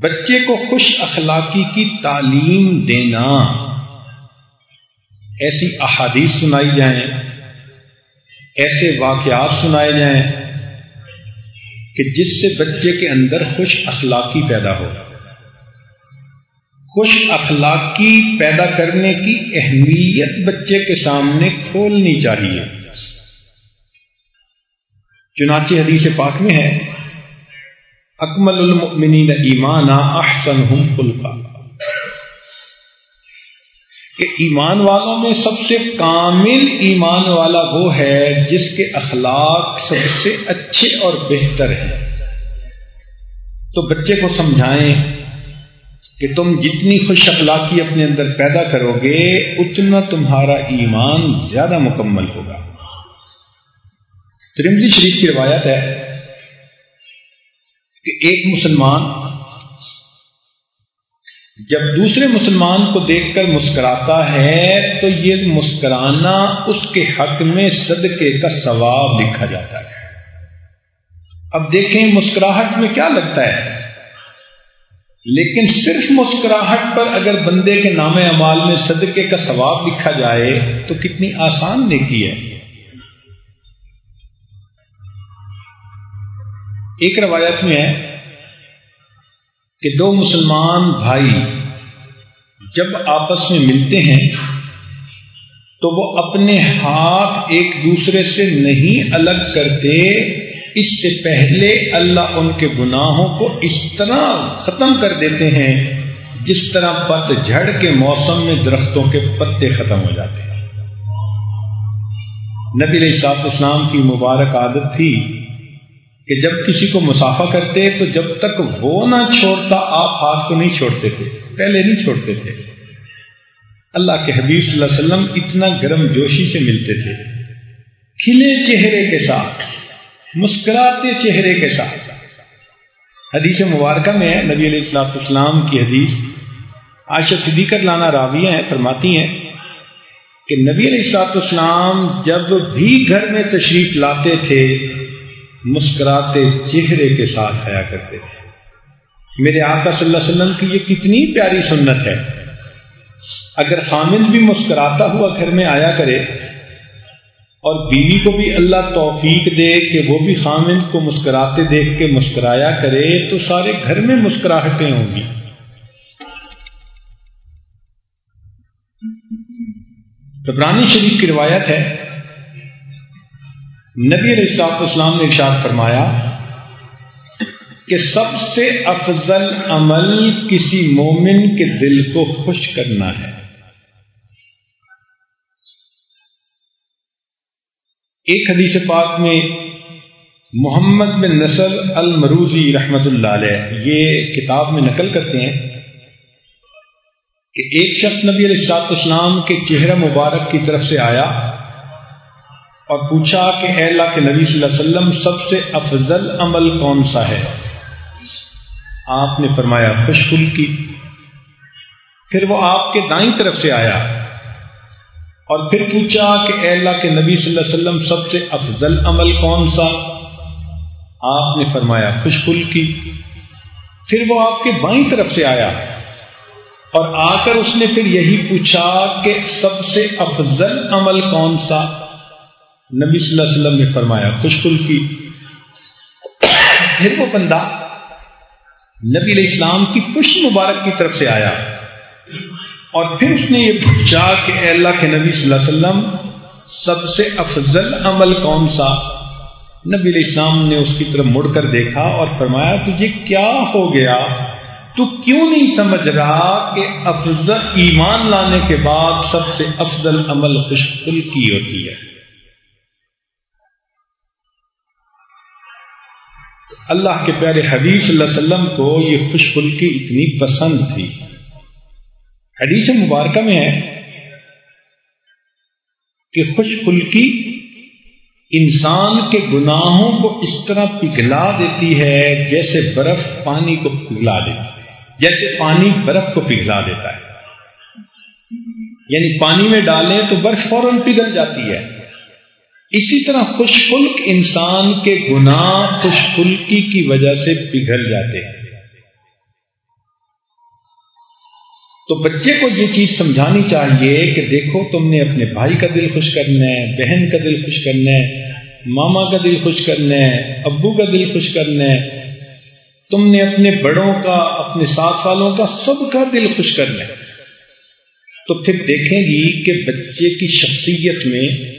بچے کو خوش اخلاقی کی تعلیم دینا۔ ایسی احادیث سنائی جائیں، ایسے واقعات سنائے جائیں کہ جس سے بچے کے اندر خوش اخلاقی پیدا ہو۔ خوش اخلاقی پیدا کرنے کی اہمیت بچے کے سامنے کھولنی چاہیے۔ چنانچہ حدیث پاک میں ہے، اکمل المؤمنین ایمانا احسنہم خلقا۔ کہ ایمان والوں میں سب سے کامل ایمان والا وہ ہے جس کے اخلاق سب سے اچھے اور بہتر ہیں۔ تو بچے کو سمجھائیں کہ تم جتنی خوش اخلاقی اپنے اندر پیدا کرو گے، اتنا تمہارا ایمان زیادہ مکمل ہوگا۔ ترمزی شریف کی روایت ہے کہ ایک مسلمان جب دوسرے مسلمان کو دیکھ کر مسکراتا ہے تو یہ مسکرانا اس کے حق میں صدقے کا ثواب لکھا جاتا ہے۔ اب دیکھیں مسکراہٹ میں کیا لگتا ہے۔ لیکن صرف مسکراہٹ پر اگر بندے کے نام اعمال میں صدقے کا ثواب لکھا جائے تو کتنی آسان نیکی ہے۔ ایک روایت میں ہے کہ دو مسلمان بھائی جب آپس میں ملتے ہیں تو وہ اپنے ہاتھ ایک دوسرے سے نہیں الگ کرتے، اس سے پہلے اللہ ان کے گناہوں کو اس طرح ختم کر دیتے ہیں جس طرح پت جھڑ کے موسم میں درختوں کے پتے ختم ہو جاتے ہیں۔ نبی علیہ صاحب اسلام کی مبارک عادت تھی کہ جب کسی کو مسافہ کرتے تو جب تک وہ نہ چھوڑتا، آپ ہاتھ کو نہیں چھوڑتے تھے، پہلے نہیں چھوڑتے تھے۔ اللہ کے حبیب صلی اللہ علیہ وسلم اتنا گرم جوشی سے ملتے تھے۔ کھلے چہرے کے ساتھ، مسکراتے چہرے کے ساتھ۔ حدیث مبارکہ میں نبی علیہ السلاط اسلام کی حدیث عائشہ صدیقت لانا راویہ ہیں، فرماتی ہیں کہ نبی علیہ السلاط اسلام جب بھی گھر میں تشریف لاتے تھے مسکراتے چہرے کے ساتھ آیا کرتے تھے۔ میرے آقا صلی اللہ علیہ وسلم کی یہ کتنی پیاری سنت ہے۔ اگر خامن بھی مسکراتا ہوا گھر میں آیا کرے اور بیوی کو بھی اللہ توفیق دے کہ وہ بھی خامن کو مسکراتے دیکھ کے مسکرایا کرے، تو سارے گھر میں مسکراہٹیں ہوں گی۔ تبرانی شریف کی روایت ہے نبی علیہ السلاط اسلام نے ارشاد فرمایا کہ سب سے افضل عمل کسی مومن کے دل کو خوش کرنا ہے۔ ایک حدیث پاک میں محمد بن نصر المروزی رحمت اللہ علیہ یہ کتاب میں نقل کرتے ہیں کہ ایک شخص نبی علیہ السلاط اسلام کے چہرہ مبارک کی طرف سے آیا اور پوچھا کہ اے اللہ کے نبی صلی اللہ علیہ وسلم، سب سے افضل عمل کون سا ہے؟ آپ نے فرمایا خوشفل کی۔ پھر وہ آپ کے دائیں طرف سے آیا اور پھر پوچھا کہ اے اللہ کے نبی صلی اللہ علیہ وسلم، سب سے افضل عمل کون سا؟ آپ نے فرمایا خوشفل کی۔ پھر وہ آپ کے بائیں طرف سے آیا اور آ کر اس نے پھر یہی پوچھا کہ سب سے افضل عمل کون سا؟ نبی صلی اللہ علیہ وسلم نے فرمایا خوشفل کی۔ پھر وہ بندہ نبی علیہ السلام کی پشت مبارک کی طرف سے آیا اور پھر اس نے یہ پوچھا کہ اے اللہ کے نبی صلی اللہ علیہ وسلم، سب سے افضل عمل کون سا؟ نبی علیہ السلام نے اس کی طرف مڑ کر دیکھا اور فرمایا، تجھے کیا ہو گیا؟ تو کیوں نہیں سمجھ رہا کہ افضل ایمان لانے کے بعد سب سے افضل عمل خوشفل کی ہوتی ہے؟ اللہ کے پیارے حبیب صلی اللہ علیہ وسلم کو یہ خوش پھلکی اتنی پسند تھی۔ حدیث مبارکہ میں ہے کہ خوش پھلکی انسان کے گناہوں کو اس طرح پگھلا دیتی ہے جیسے برف پانی کو پگھلا دیتی ہے۔ جیسے پانی برف کو پگھلا دیتا ہے۔ یعنی پانی میں ڈالیں تو برف فوراً پگھل جاتی ہے۔ اسی طرح خوش خلق انسان کے گناہ خوش خلقی کی وجہ سے پگھل جاتے ہیں۔ تو بچے کو یہ چیز سمجھانی چاہیے کہ دیکھو تم نے اپنے بھائی کا دل خوش کرنا ہے، بہن کا دل خوش کرنا ہے، ماما کا دل خوش کرنا ہے، ابو کا دل خوش کرنا ہے۔ تم نے اپنے بڑوں کا، اپنے ساتھ والوں کا سب کا دل خوش کرنا ہے۔ تو پھر دیکھیں گی کہ بچے کی شخصیت میں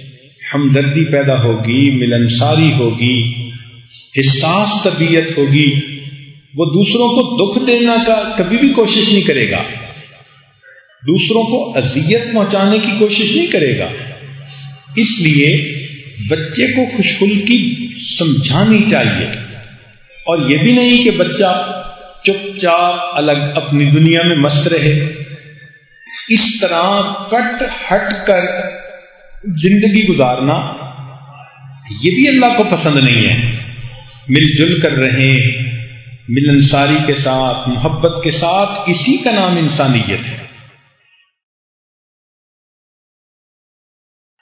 ہمدردی پیدا ہوگی، ملنساری ہوگی حساس طبیعت ہوگی، وہ دوسروں کو دکھ دینا کا کبھی بھی کوشش نہیں کرے گا۔ دوسروں کو اذیت پہنچانے کی کوشش نہیں کرے گا۔ اس لیے بچے کو خوشخلکی سمجھانی چاہیے۔ اور یہ بھی نہیں کہ بچہ چپ چاپ الگ اپنی دنیا میں مست رہے۔ اس طرح کٹ ہٹ کر زندگی گزارنا یہ بھی اللہ کو پسند نہیں ہے۔ مل جل کر رہیں ملنساری کے ساتھ، محبت کے ساتھ، اسی کا نام انسانیت ہے۔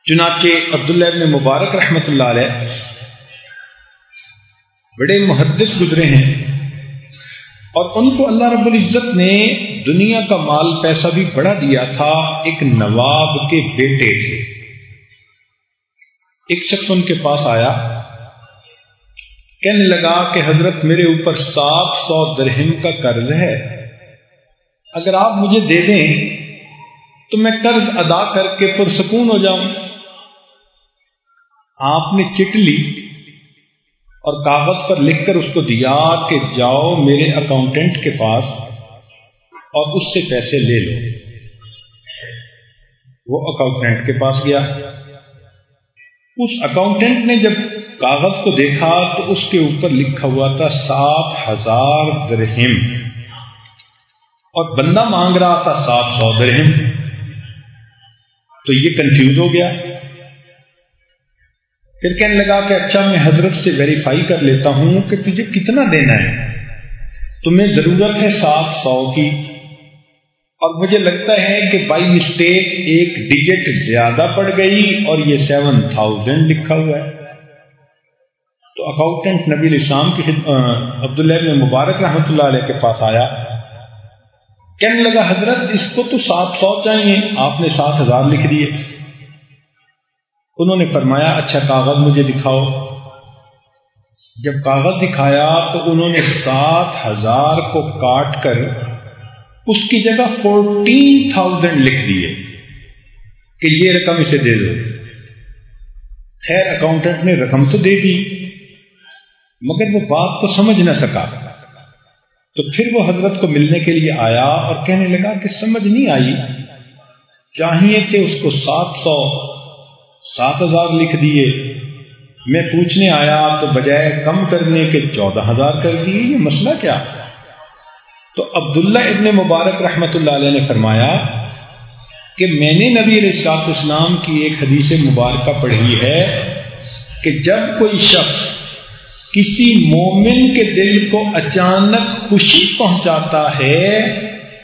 چنانچہ عبداللہ ابن مبارک رحمت اللہ علیہ بڑے محدث گزرے ہیں اور ان کو اللہ رب العزت نے دنیا کا مال پیسہ بھی بڑا دیا تھا، ایک نواب کے بیٹے تھے۔ ایک شخص ان کے پاس آیا، کہنے لگا کہ حضرت میرے اوپر سات سو درہم کا قرض ہے۔ اگر آپ مجھے دے دیں تو میں قرض ادا کر کے پرسکون ہو جاؤں۔ آپ نے چٹ لی اور کاغذ پر لکھ کر اس کو دیا کہ جاؤ میرے اکاؤنٹنٹ کے پاس اور اس سے پیسے لے لو۔ وہ اکاؤنٹنٹ کے پاس گیا۔ اس اکاؤنٹنٹ نے جب کاغذ کو دیکھا تو اس کے اوپر لکھا ہوا تھا سات ہزار درہم۔ اور بندہ مانگ رہا تھا سات سو درہم۔ تو یہ کنفیوز ہو گیا۔ پھر کہنے لگا کہ اچھا میں حضرت سے ویریفائی کر لیتا ہوں کہ تجھے کتنا دینا ہے۔ تمہیں ضرورت ہے سات سو کی۔ اور مجھے لگتا ہے کہ بائی مسٹیک ایک ڈیجٹ زیادہ پڑ گئی اور یہ سیون تھاؤزینڈ لکھا ہوا ہے۔ تو اکاؤنٹنٹ نبی السلام کی عبداللہ میں مبارک رحمۃ اللہ علیہ کے پاس آیا۔ کہنے لگا، حضرت، اس کو تو سات سو چاہیے۔ آپ نے سات ہزار لکھ دیے۔ انہوں نے فرمایا اچھا کاغذ مجھے دکھاؤ۔ جب کاغذ دکھایا تو انہوں نے سات ہزار کو کاٹ کر اس کی جگہ فورٹین تھاؤزینڈ لکھ دیے کہ یہ رقم اسے دے دو۔ خیر اکاؤنٹنٹ نے رقم تو دے دی، مگر وہ بات کو سمجھ نہ سکا۔ تو پھر وہ حضرت کو ملنے کے لیے آیا اور کہنے لگا کہ سمجھ نہیں آئی۔ چاہیے کہ اس کو سات سو، سات ہزار لکھ دیے۔ میں پوچھنے آیا تو بجائے کم کرنے کے چودہ ہزار کر دیے، یہ مسئلہ کیا؟ تو عبداللہ ابن مبارک رحمت اللہ علیہ نے فرمایا کہ میں نے نبی علیہ السلاط اسلام کی ایک حدیث مبارکہ پڑھی ہے کہ جب کوئی شخص کسی مومن کے دل کو اچانک خوشی پہنچاتا ہے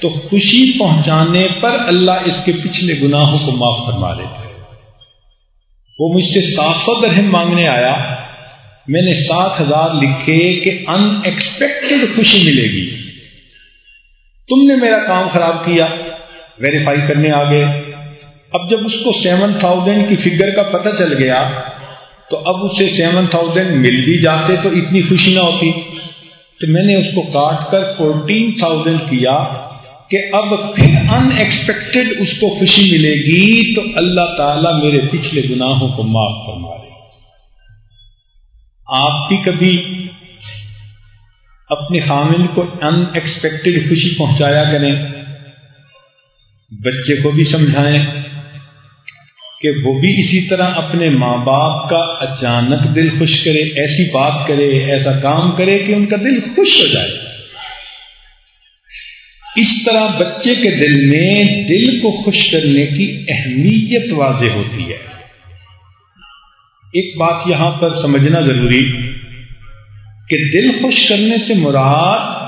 تو خوشی پہنچانے پر اللہ اس کے پچھلے گناہوں کو معاف فرما لیتا ہے۔ وہ مجھ سے سات سو درہم مانگنے آیا۔ میں نے سات ہزار لکھے کہ ان ایکسپیکٹڈ خوشی ملے گی۔ تم نے میرا کام خراب کیا ویریفائی کرنے آ گئے اب جب اس کو سیون تھاؤزینڈ کی فگر کا پتہ چل گیا، تو اب اسے سیون تھاؤزینڈ مل بھی جاتے تو اتنی خوشی نہ ہوتی۔ تو میں نے اس کو کاٹ کر فورٹین تھاؤزینڈ کیا کہ اب پھر ان ایکسپیکٹڈ اس کو خوشی ملے گی، تو اللہ تعالی میرے پچھلے گناہوں کو معاف فرما لے آپ بھی کبھی اپنے خامن کو ان ایکسپیکٹڈ خوشی پہنچایا کریں۔ بچے کو بھی سمجھائیں کہ وہ بھی اسی طرح اپنے ماں باپ کا اچانک دل خوش کرے، ایسی بات کرے، ایسا کام کرے کہ ان کا دل خوش ہو جائے۔ اس طرح بچے کے دل میں دل کو خوش کرنے کی اہمیت واضح ہوتی ہے۔ ایک بات یہاں پر سمجھنا ضروری۔ کہ دل خوش کرنے سے مراد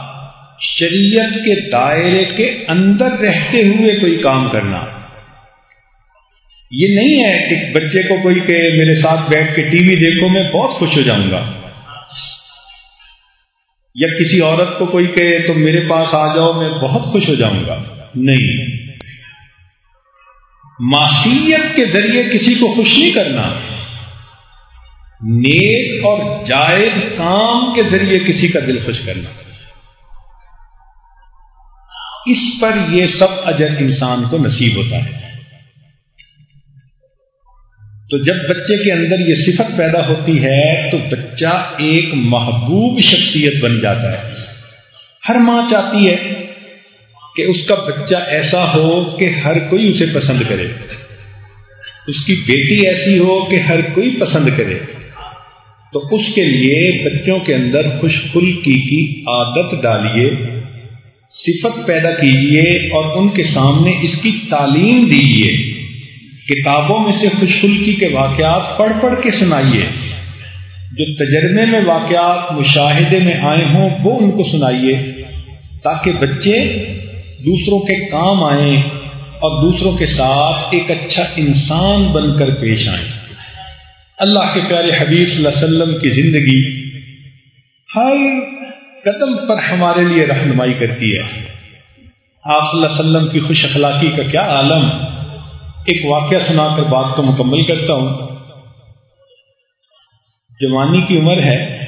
شریعت کے دائرے کے اندر رہتے ہوئے کوئی کام کرنا۔ یہ نہیں ہے کہ بچے کو کوئی کہ میرے ساتھ بیٹھ کے ٹی وی دیکھو، میں بہت خوش ہو جاؤں گا۔ یا کسی عورت کو کوئی کہے تو میرے پاس آ جاؤ، میں بہت خوش ہو جاؤں گا۔ نہیں۔ معصیت کے ذریعے کسی کو خوش نہیں کرنا۔ نیک اور جائز کام کے ذریعے کسی کا دل خوش کرنا۔ اس پر یہ سب اجر انسان کو نصیب ہوتا ہے۔ تو جب بچے کے اندر یہ صفت پیدا ہوتی ہے، تو بچہ ایک محبوب شخصیت بن جاتا ہے۔ ہر ماں چاہتی ہے کہ اس کا بچہ ایسا ہو کہ ہر کوئی اسے پسند کرے۔ اس کی بیٹی ایسی ہو کہ ہر کوئی پسند کرے۔ تو اس کے لیے بچوں کے اندر خوش خلکی کی عادت ڈالیے، صفت پیدا کیجیے اور ان کے سامنے اس کی تعلیم دیجیے۔ کتابوں میں سے خوش خلکی کے واقعات پڑھ پڑھ کے سنائیے۔ جو تجربے میں واقعات مشاہدے میں آئے ہوں، وہ ان کو سنائیے۔ تاکہ بچے دوسروں کے کام آئیں اور دوسروں کے ساتھ ایک اچھا انسان بن کر پیش آئیں۔ اللہ کے پیارے حبیب صلی اللہ علیہ وسلم کی زندگی ہر قدم پر ہمارے لیے رہنمائی کرتی ہے۔ آپ صلی اللہ علیہ وسلم کی خوش اخلاقی کا کیا عالم۔ ایک واقعہ سنا کر بات کو مکمل کرتا ہوں۔ جوانی کی عمر ہے۔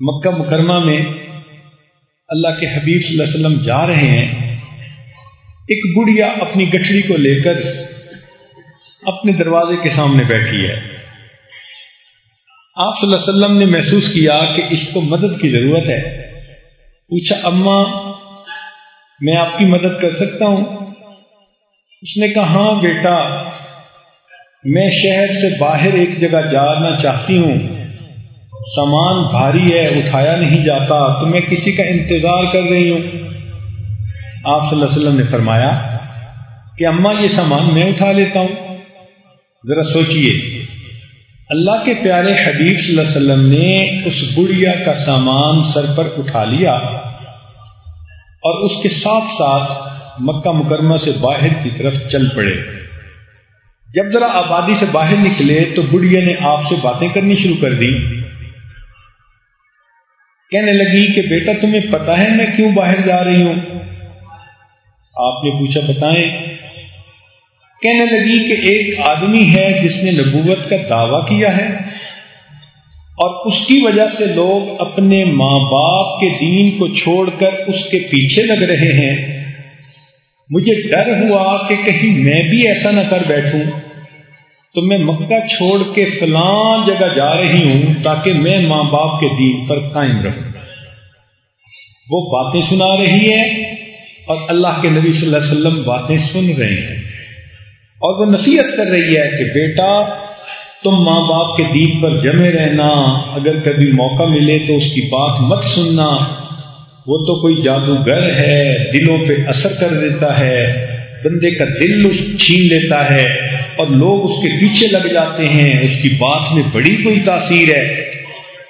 مکہ مکرمہ میں اللہ کے حبیب صلی اللہ علیہ وسلم جا رہے ہیں۔ ایک بڑھیا اپنی گٹھڑی کو لے کر اپنے دروازے کے سامنے بیٹھی ہے۔ آپ صلی اللہ علیہ وسلم نے محسوس کیا کہ اس کو مدد کی ضرورت ہے۔ پوچھا، اما، میں آپ کی مدد کر سکتا ہوں؟ اس نے کہا ہاں بیٹا، میں شہر سے باہر ایک جگہ جانا چاہتی ہوں۔ سامان بھاری ہے، اٹھایا نہیں جاتا، تو میں کسی کا انتظار کر رہی ہوں۔ آپ صلی اللہ علیہ وسلم نے فرمایا کہ اماں یہ سامان میں اٹھا لیتا ہوں۔ ذرا سوچئے۔ اللہ کے پیارے حبیب صلی اللہ علیہ وسلم نے اس بڑھیا کا سامان سر پر اٹھا لیا اور اس کے ساتھ ساتھ مکہ مکرمہ سے باہر کی طرف چل پڑے۔ جب ذرا آبادی سے باہر نکلے تو بڑھیا نے آپ سے باتیں کرنی شروع کر دی۔ کہنے لگی کہ بیٹا تمہیں پتا ہے میں کیوں باہر جا رہی ہوں؟ آپ نے پوچھا بتائیں کہنے لگی کہ ایک آدمی ہے جس نے نبوت کا دعویٰ کیا ہے اور اس کی وجہ سے لوگ اپنے ماں باپ کے دین کو چھوڑ کر اس کے پیچھے لگ رہے ہیں۔ مجھے ڈر ہوا کہ کہیں میں بھی ایسا نہ کر بیٹھوں۔ تو میں مکہ چھوڑ کے فلاں جگہ جا رہی ہوں تاکہ میں ماں باپ کے دین پر قائم رہوں۔ وہ باتیں سنا رہی ہے اور اللہ کے نبی صلی اللہ علیہ وسلم باتیں سن رہے ہیں۔ اور وہ نصیحت کر رہی ہے کہ بیٹا، تم ماں باپ کے دین پر جمے رہنا، اگر کبھی موقع ملے تو اس کی بات مت سننا۔ وہ تو کوئی جادوگر ہے، دلوں پہ اثر کر دیتا ہے، بندے کا دل چھین لیتا ہے اور لوگ اس کے پیچھے لگ جاتے ہیں۔ اس کی بات میں بڑی کوئی تاثیر ہے۔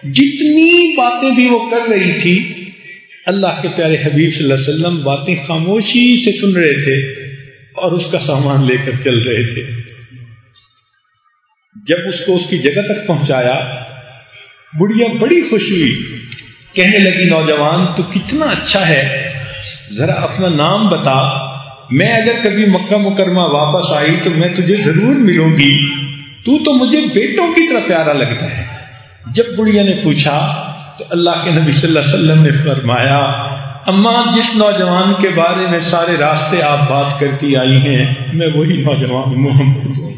جتنی باتیں بھی وہ کر رہی تھی، اللہ کے پیارے حبیب صلی اللہ علیہ وسلم باتیں خاموشی سے سن رہے تھے۔ اور اس کا سامان لے کر چل رہے تھے۔ جب اس کو اس کی جگہ تک پہنچایا، بڑھیا بڑی خوش ہوئی۔ کہنے لگی، نوجوان، تو کتنا اچھا ہے۔ ذرا اپنا نام بتا۔ میں اگر کبھی مکہ مکرمہ واپس آئی، تو میں تجھے ضرور ملوں گی۔ تو تو مجھے بیٹوں کی طرح پیارا لگتا ہے۔ جب بڑھیا نے پوچھا، تو اللہ کے نبی صلی اللہ علیہ وسلم نے فرمایا اما جس نوجوان کے بارے میں سارے راستے آپ بات کرتی آئی ہیں، میں وہی نوجوان محمد ہوں۔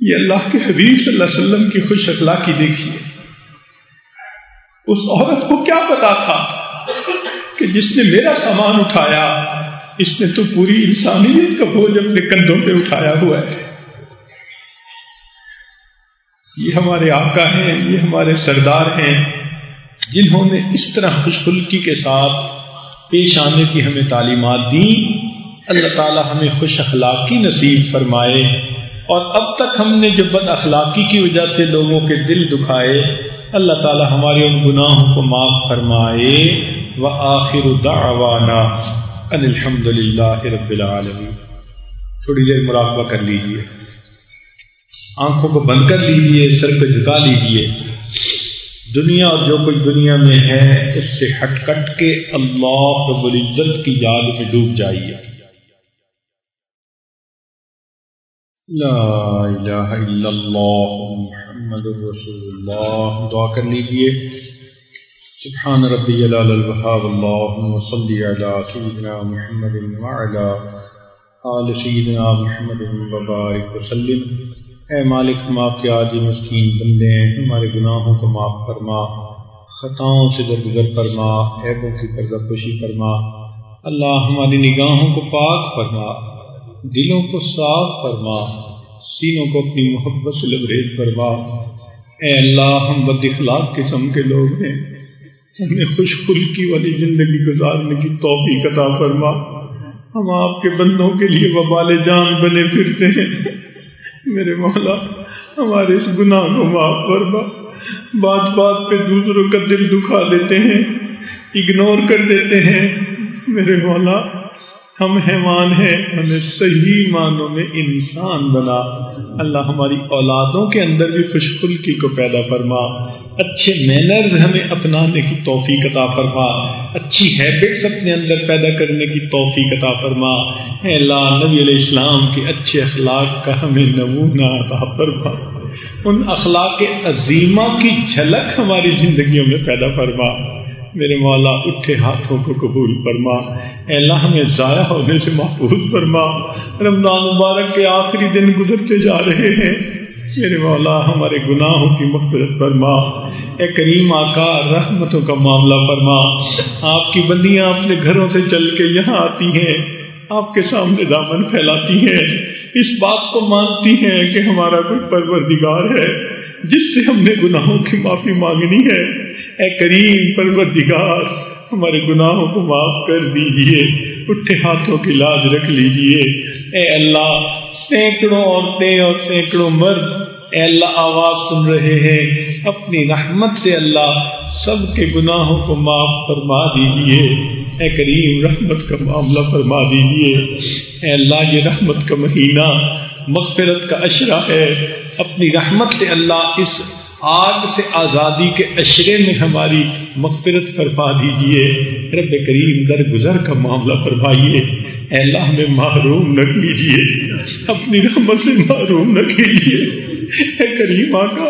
یہ اللہ کے حبیب صلی اللہ علیہ وسلم کی خوش اخلاقی دیکھیے۔ اس عورت کو کیا پتا تھا کہ جس نے میرا سامان اٹھایا، اس نے تو پوری انسانیت کا بوجھ اپنے کندھوں پہ اٹھایا ہوا ہے۔ یہ ہمارے آقا ہیں، یہ ہمارے سردار ہیں۔ جنہوں نے اس طرح خوش خلکی کے ساتھ پیش آنے کی ہمیں تعلیمات دی اللہ تعالی ہمیں خوش اخلاقی نصیب فرمائے اور اب تک ہم نے جو بد اخلاقی کی وجہ سے لوگوں کے دل دکھائے، اللہ تعالی ہمارے ان گناہوں کو معاف فرمائے۔ و آخر دعوانا ان الحمد للہ رب العالمین۔ تھوڑی دیر مراقبہ کر لیجیے۔ آنکھوں کو بند کر لیجیے، سر پہ جھکا لیجیے۔ دنیا اور جو کچھ دنیا میں ہے، اس سے ہٹ کٹ کے اللہ رب العزت کی یاد میں ڈوب جائیے۔ لا الہ الا اللہ محمد رسول اللہ دعا کر لیجیے۔ سبحان ربی جلال الوہاب اللہم صلی علی سیدنا محمد وعلا آل سیدنا محمد وبارک وسلم۔ اے مالک، ہم آپ کے آجی مسکین بندے ہیں، ہمارے گناہوں کو معاف فرما، خطاؤں سے درگزر فرما، عیبوں کی پردہ خوشی فرما۔ اللہ ہماری نگاہوں کو پاک فرما، دلوں کو صاف فرما، سینوں کو اپنی محبت سے لبریز فرما۔ اے اللہ، ہم بد اخلاق قسم کے لوگ ہیں۔ ہمیں خوش خلکی والی زندگی گزارنے کی توفیق عطا فرما۔ ہم آپ کے بندوں کے لیے وبال جان بنے پھرتے ہیں۔ میرے مولا، ہمارے اس گناہ کو معاف فرما۔ بات بات پہ دوسروں کا دل دکھا دیتے ہیں اگنور کر دیتے ہیں۔ میرے مولا ہم حیوان ہیں، ہمیں صحیح معنوں میں انسان بنا۔ اللہ ہماری اولادوں کے اندر بھی خوش خلکی کو پیدا فرما۔ اچھے مینرز ہمیں اپنانے کی توفیق عطا فرما۔ اچھی ہیبٹس اپنے اندر پیدا کرنے کی توفیق عطا فرما۔ اے اللہ، نبی علیہ السلام کے اچھے اخلاق کا ہمیں نمونہ عطا فرما۔ ان اخلاق عظیمہ کی جھلک ہماری زندگیوں میں پیدا فرما۔ میرے مولا، اٹھے ہاتھوں کو قبول فرما۔ اے اللہ، ہمیں ضائع ہونے سے محفوظ فرما۔ رمضان مبارک کے آخری دن گزرتے جا رہے ہیں۔ میرے مولا، ہمارے گناہوں کی مغفرت فرما۔ اے کریم آقا، رحمتوں کا معاملہ فرما۔ آپ کی بندیاں اپنے گھروں سے چل کے یہاں آتی ہیں۔ آپ کے سامنے دامن پھیلاتی ہیں۔ اس بات کو مانتی ہیں کہ ہمارا کوئی پروردگار ہے، جس سے ہم نے گناہوں کی معافی مانگنی ہے۔ اے کریم پروردگار، ہمارے گناہوں کو معاف کر دیجیے، اٹھے ہاتھوں کی لاج رکھ لیجیے۔ اے اللہ، سینکڑوں عورتیں اور سینکڑوں مرد، اے اللہ، آواز سن رہے ہیں۔ اپنی رحمت سے اللہ سب کے گناہوں کو معاف فرما دیجیے۔ اے کریم، رحمت کا معاملہ فرما دیجیے۔ اے اللہ، یہ رحمت کا مہینہ، مغفرت کا اشرا ہے۔ اپنی رحمت سے اللہ اس آگ سے آزادی کے اشرے میں ہماری مغفرت فرما دیجیے رب کریم در گزر کا معاملہ فرمائیے۔ اے اللہ ہمیں محروم نہ کیجیے اپنی رحمت سے محروم نہ کیجیے اے کریم آقا،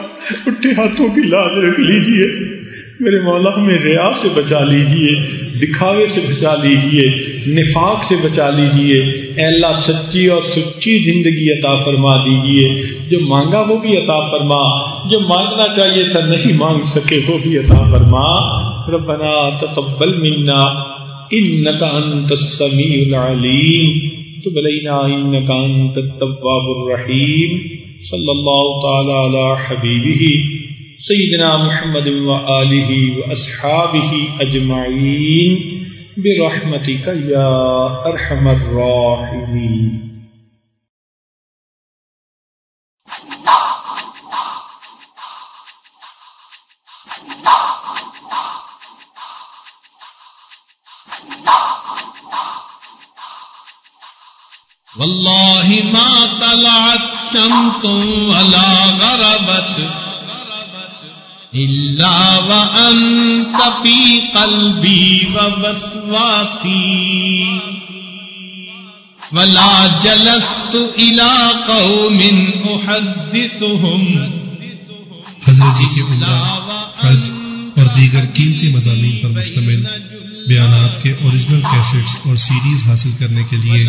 اٹھے ہاتھوں کی لاج رکھ لیجیے میرے مولا، ہمیں ریا سے بچا لیجیے، دکھاوے سے بچا لیجیے، نفاق سے بچا لیجیے۔ اے اللہ سچی اور سچی زندگی عطا فرما دیجیے۔ جو مانگا وہ بھی عطا فرما۔ جو مانگنا چاہیے تھا نہیں مانگ سکے وہ بھی عطا فرما۔ ربنا تقبل منا انك انت السميع العليم تب علينا انك انت التواب الرحيم صلى الله تعالى على حبيبه سیدنا محمد و آلہ و برحمتك يا أرحم الراحمين. والله ما طلعت شمس ولا غربت. إلا وأنت في قلبي ووسواسي ولا جلست إلى قوم أحدثهم حضرت جی کے عمرہ حج اور دیگر قیمتی مضامین پر مشتمل بیانات کے اوریجنل کیسٹس اور سیریز حاصل کرنے کے لیے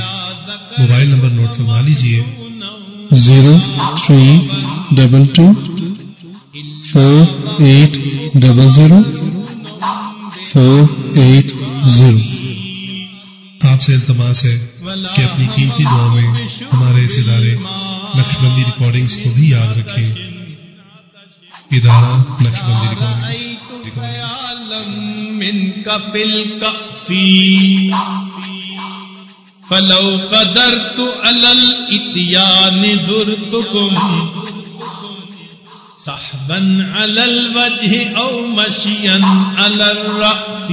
موبائل نمبر نوٹ فرما لیجیے zero three double two four eight double zero four eight zero آپ سے التماس ہے کہ اپنی قیمتی دعاؤں میں ہمارے اس ادارے نقش بندی ریکارڈنگس کو بھی یاد رکھیں۔ ادارہ نقش بندی الكأس فلو قدرت على الاتيان زرتكم سحبا على الوجه أو مشيا على الرأس.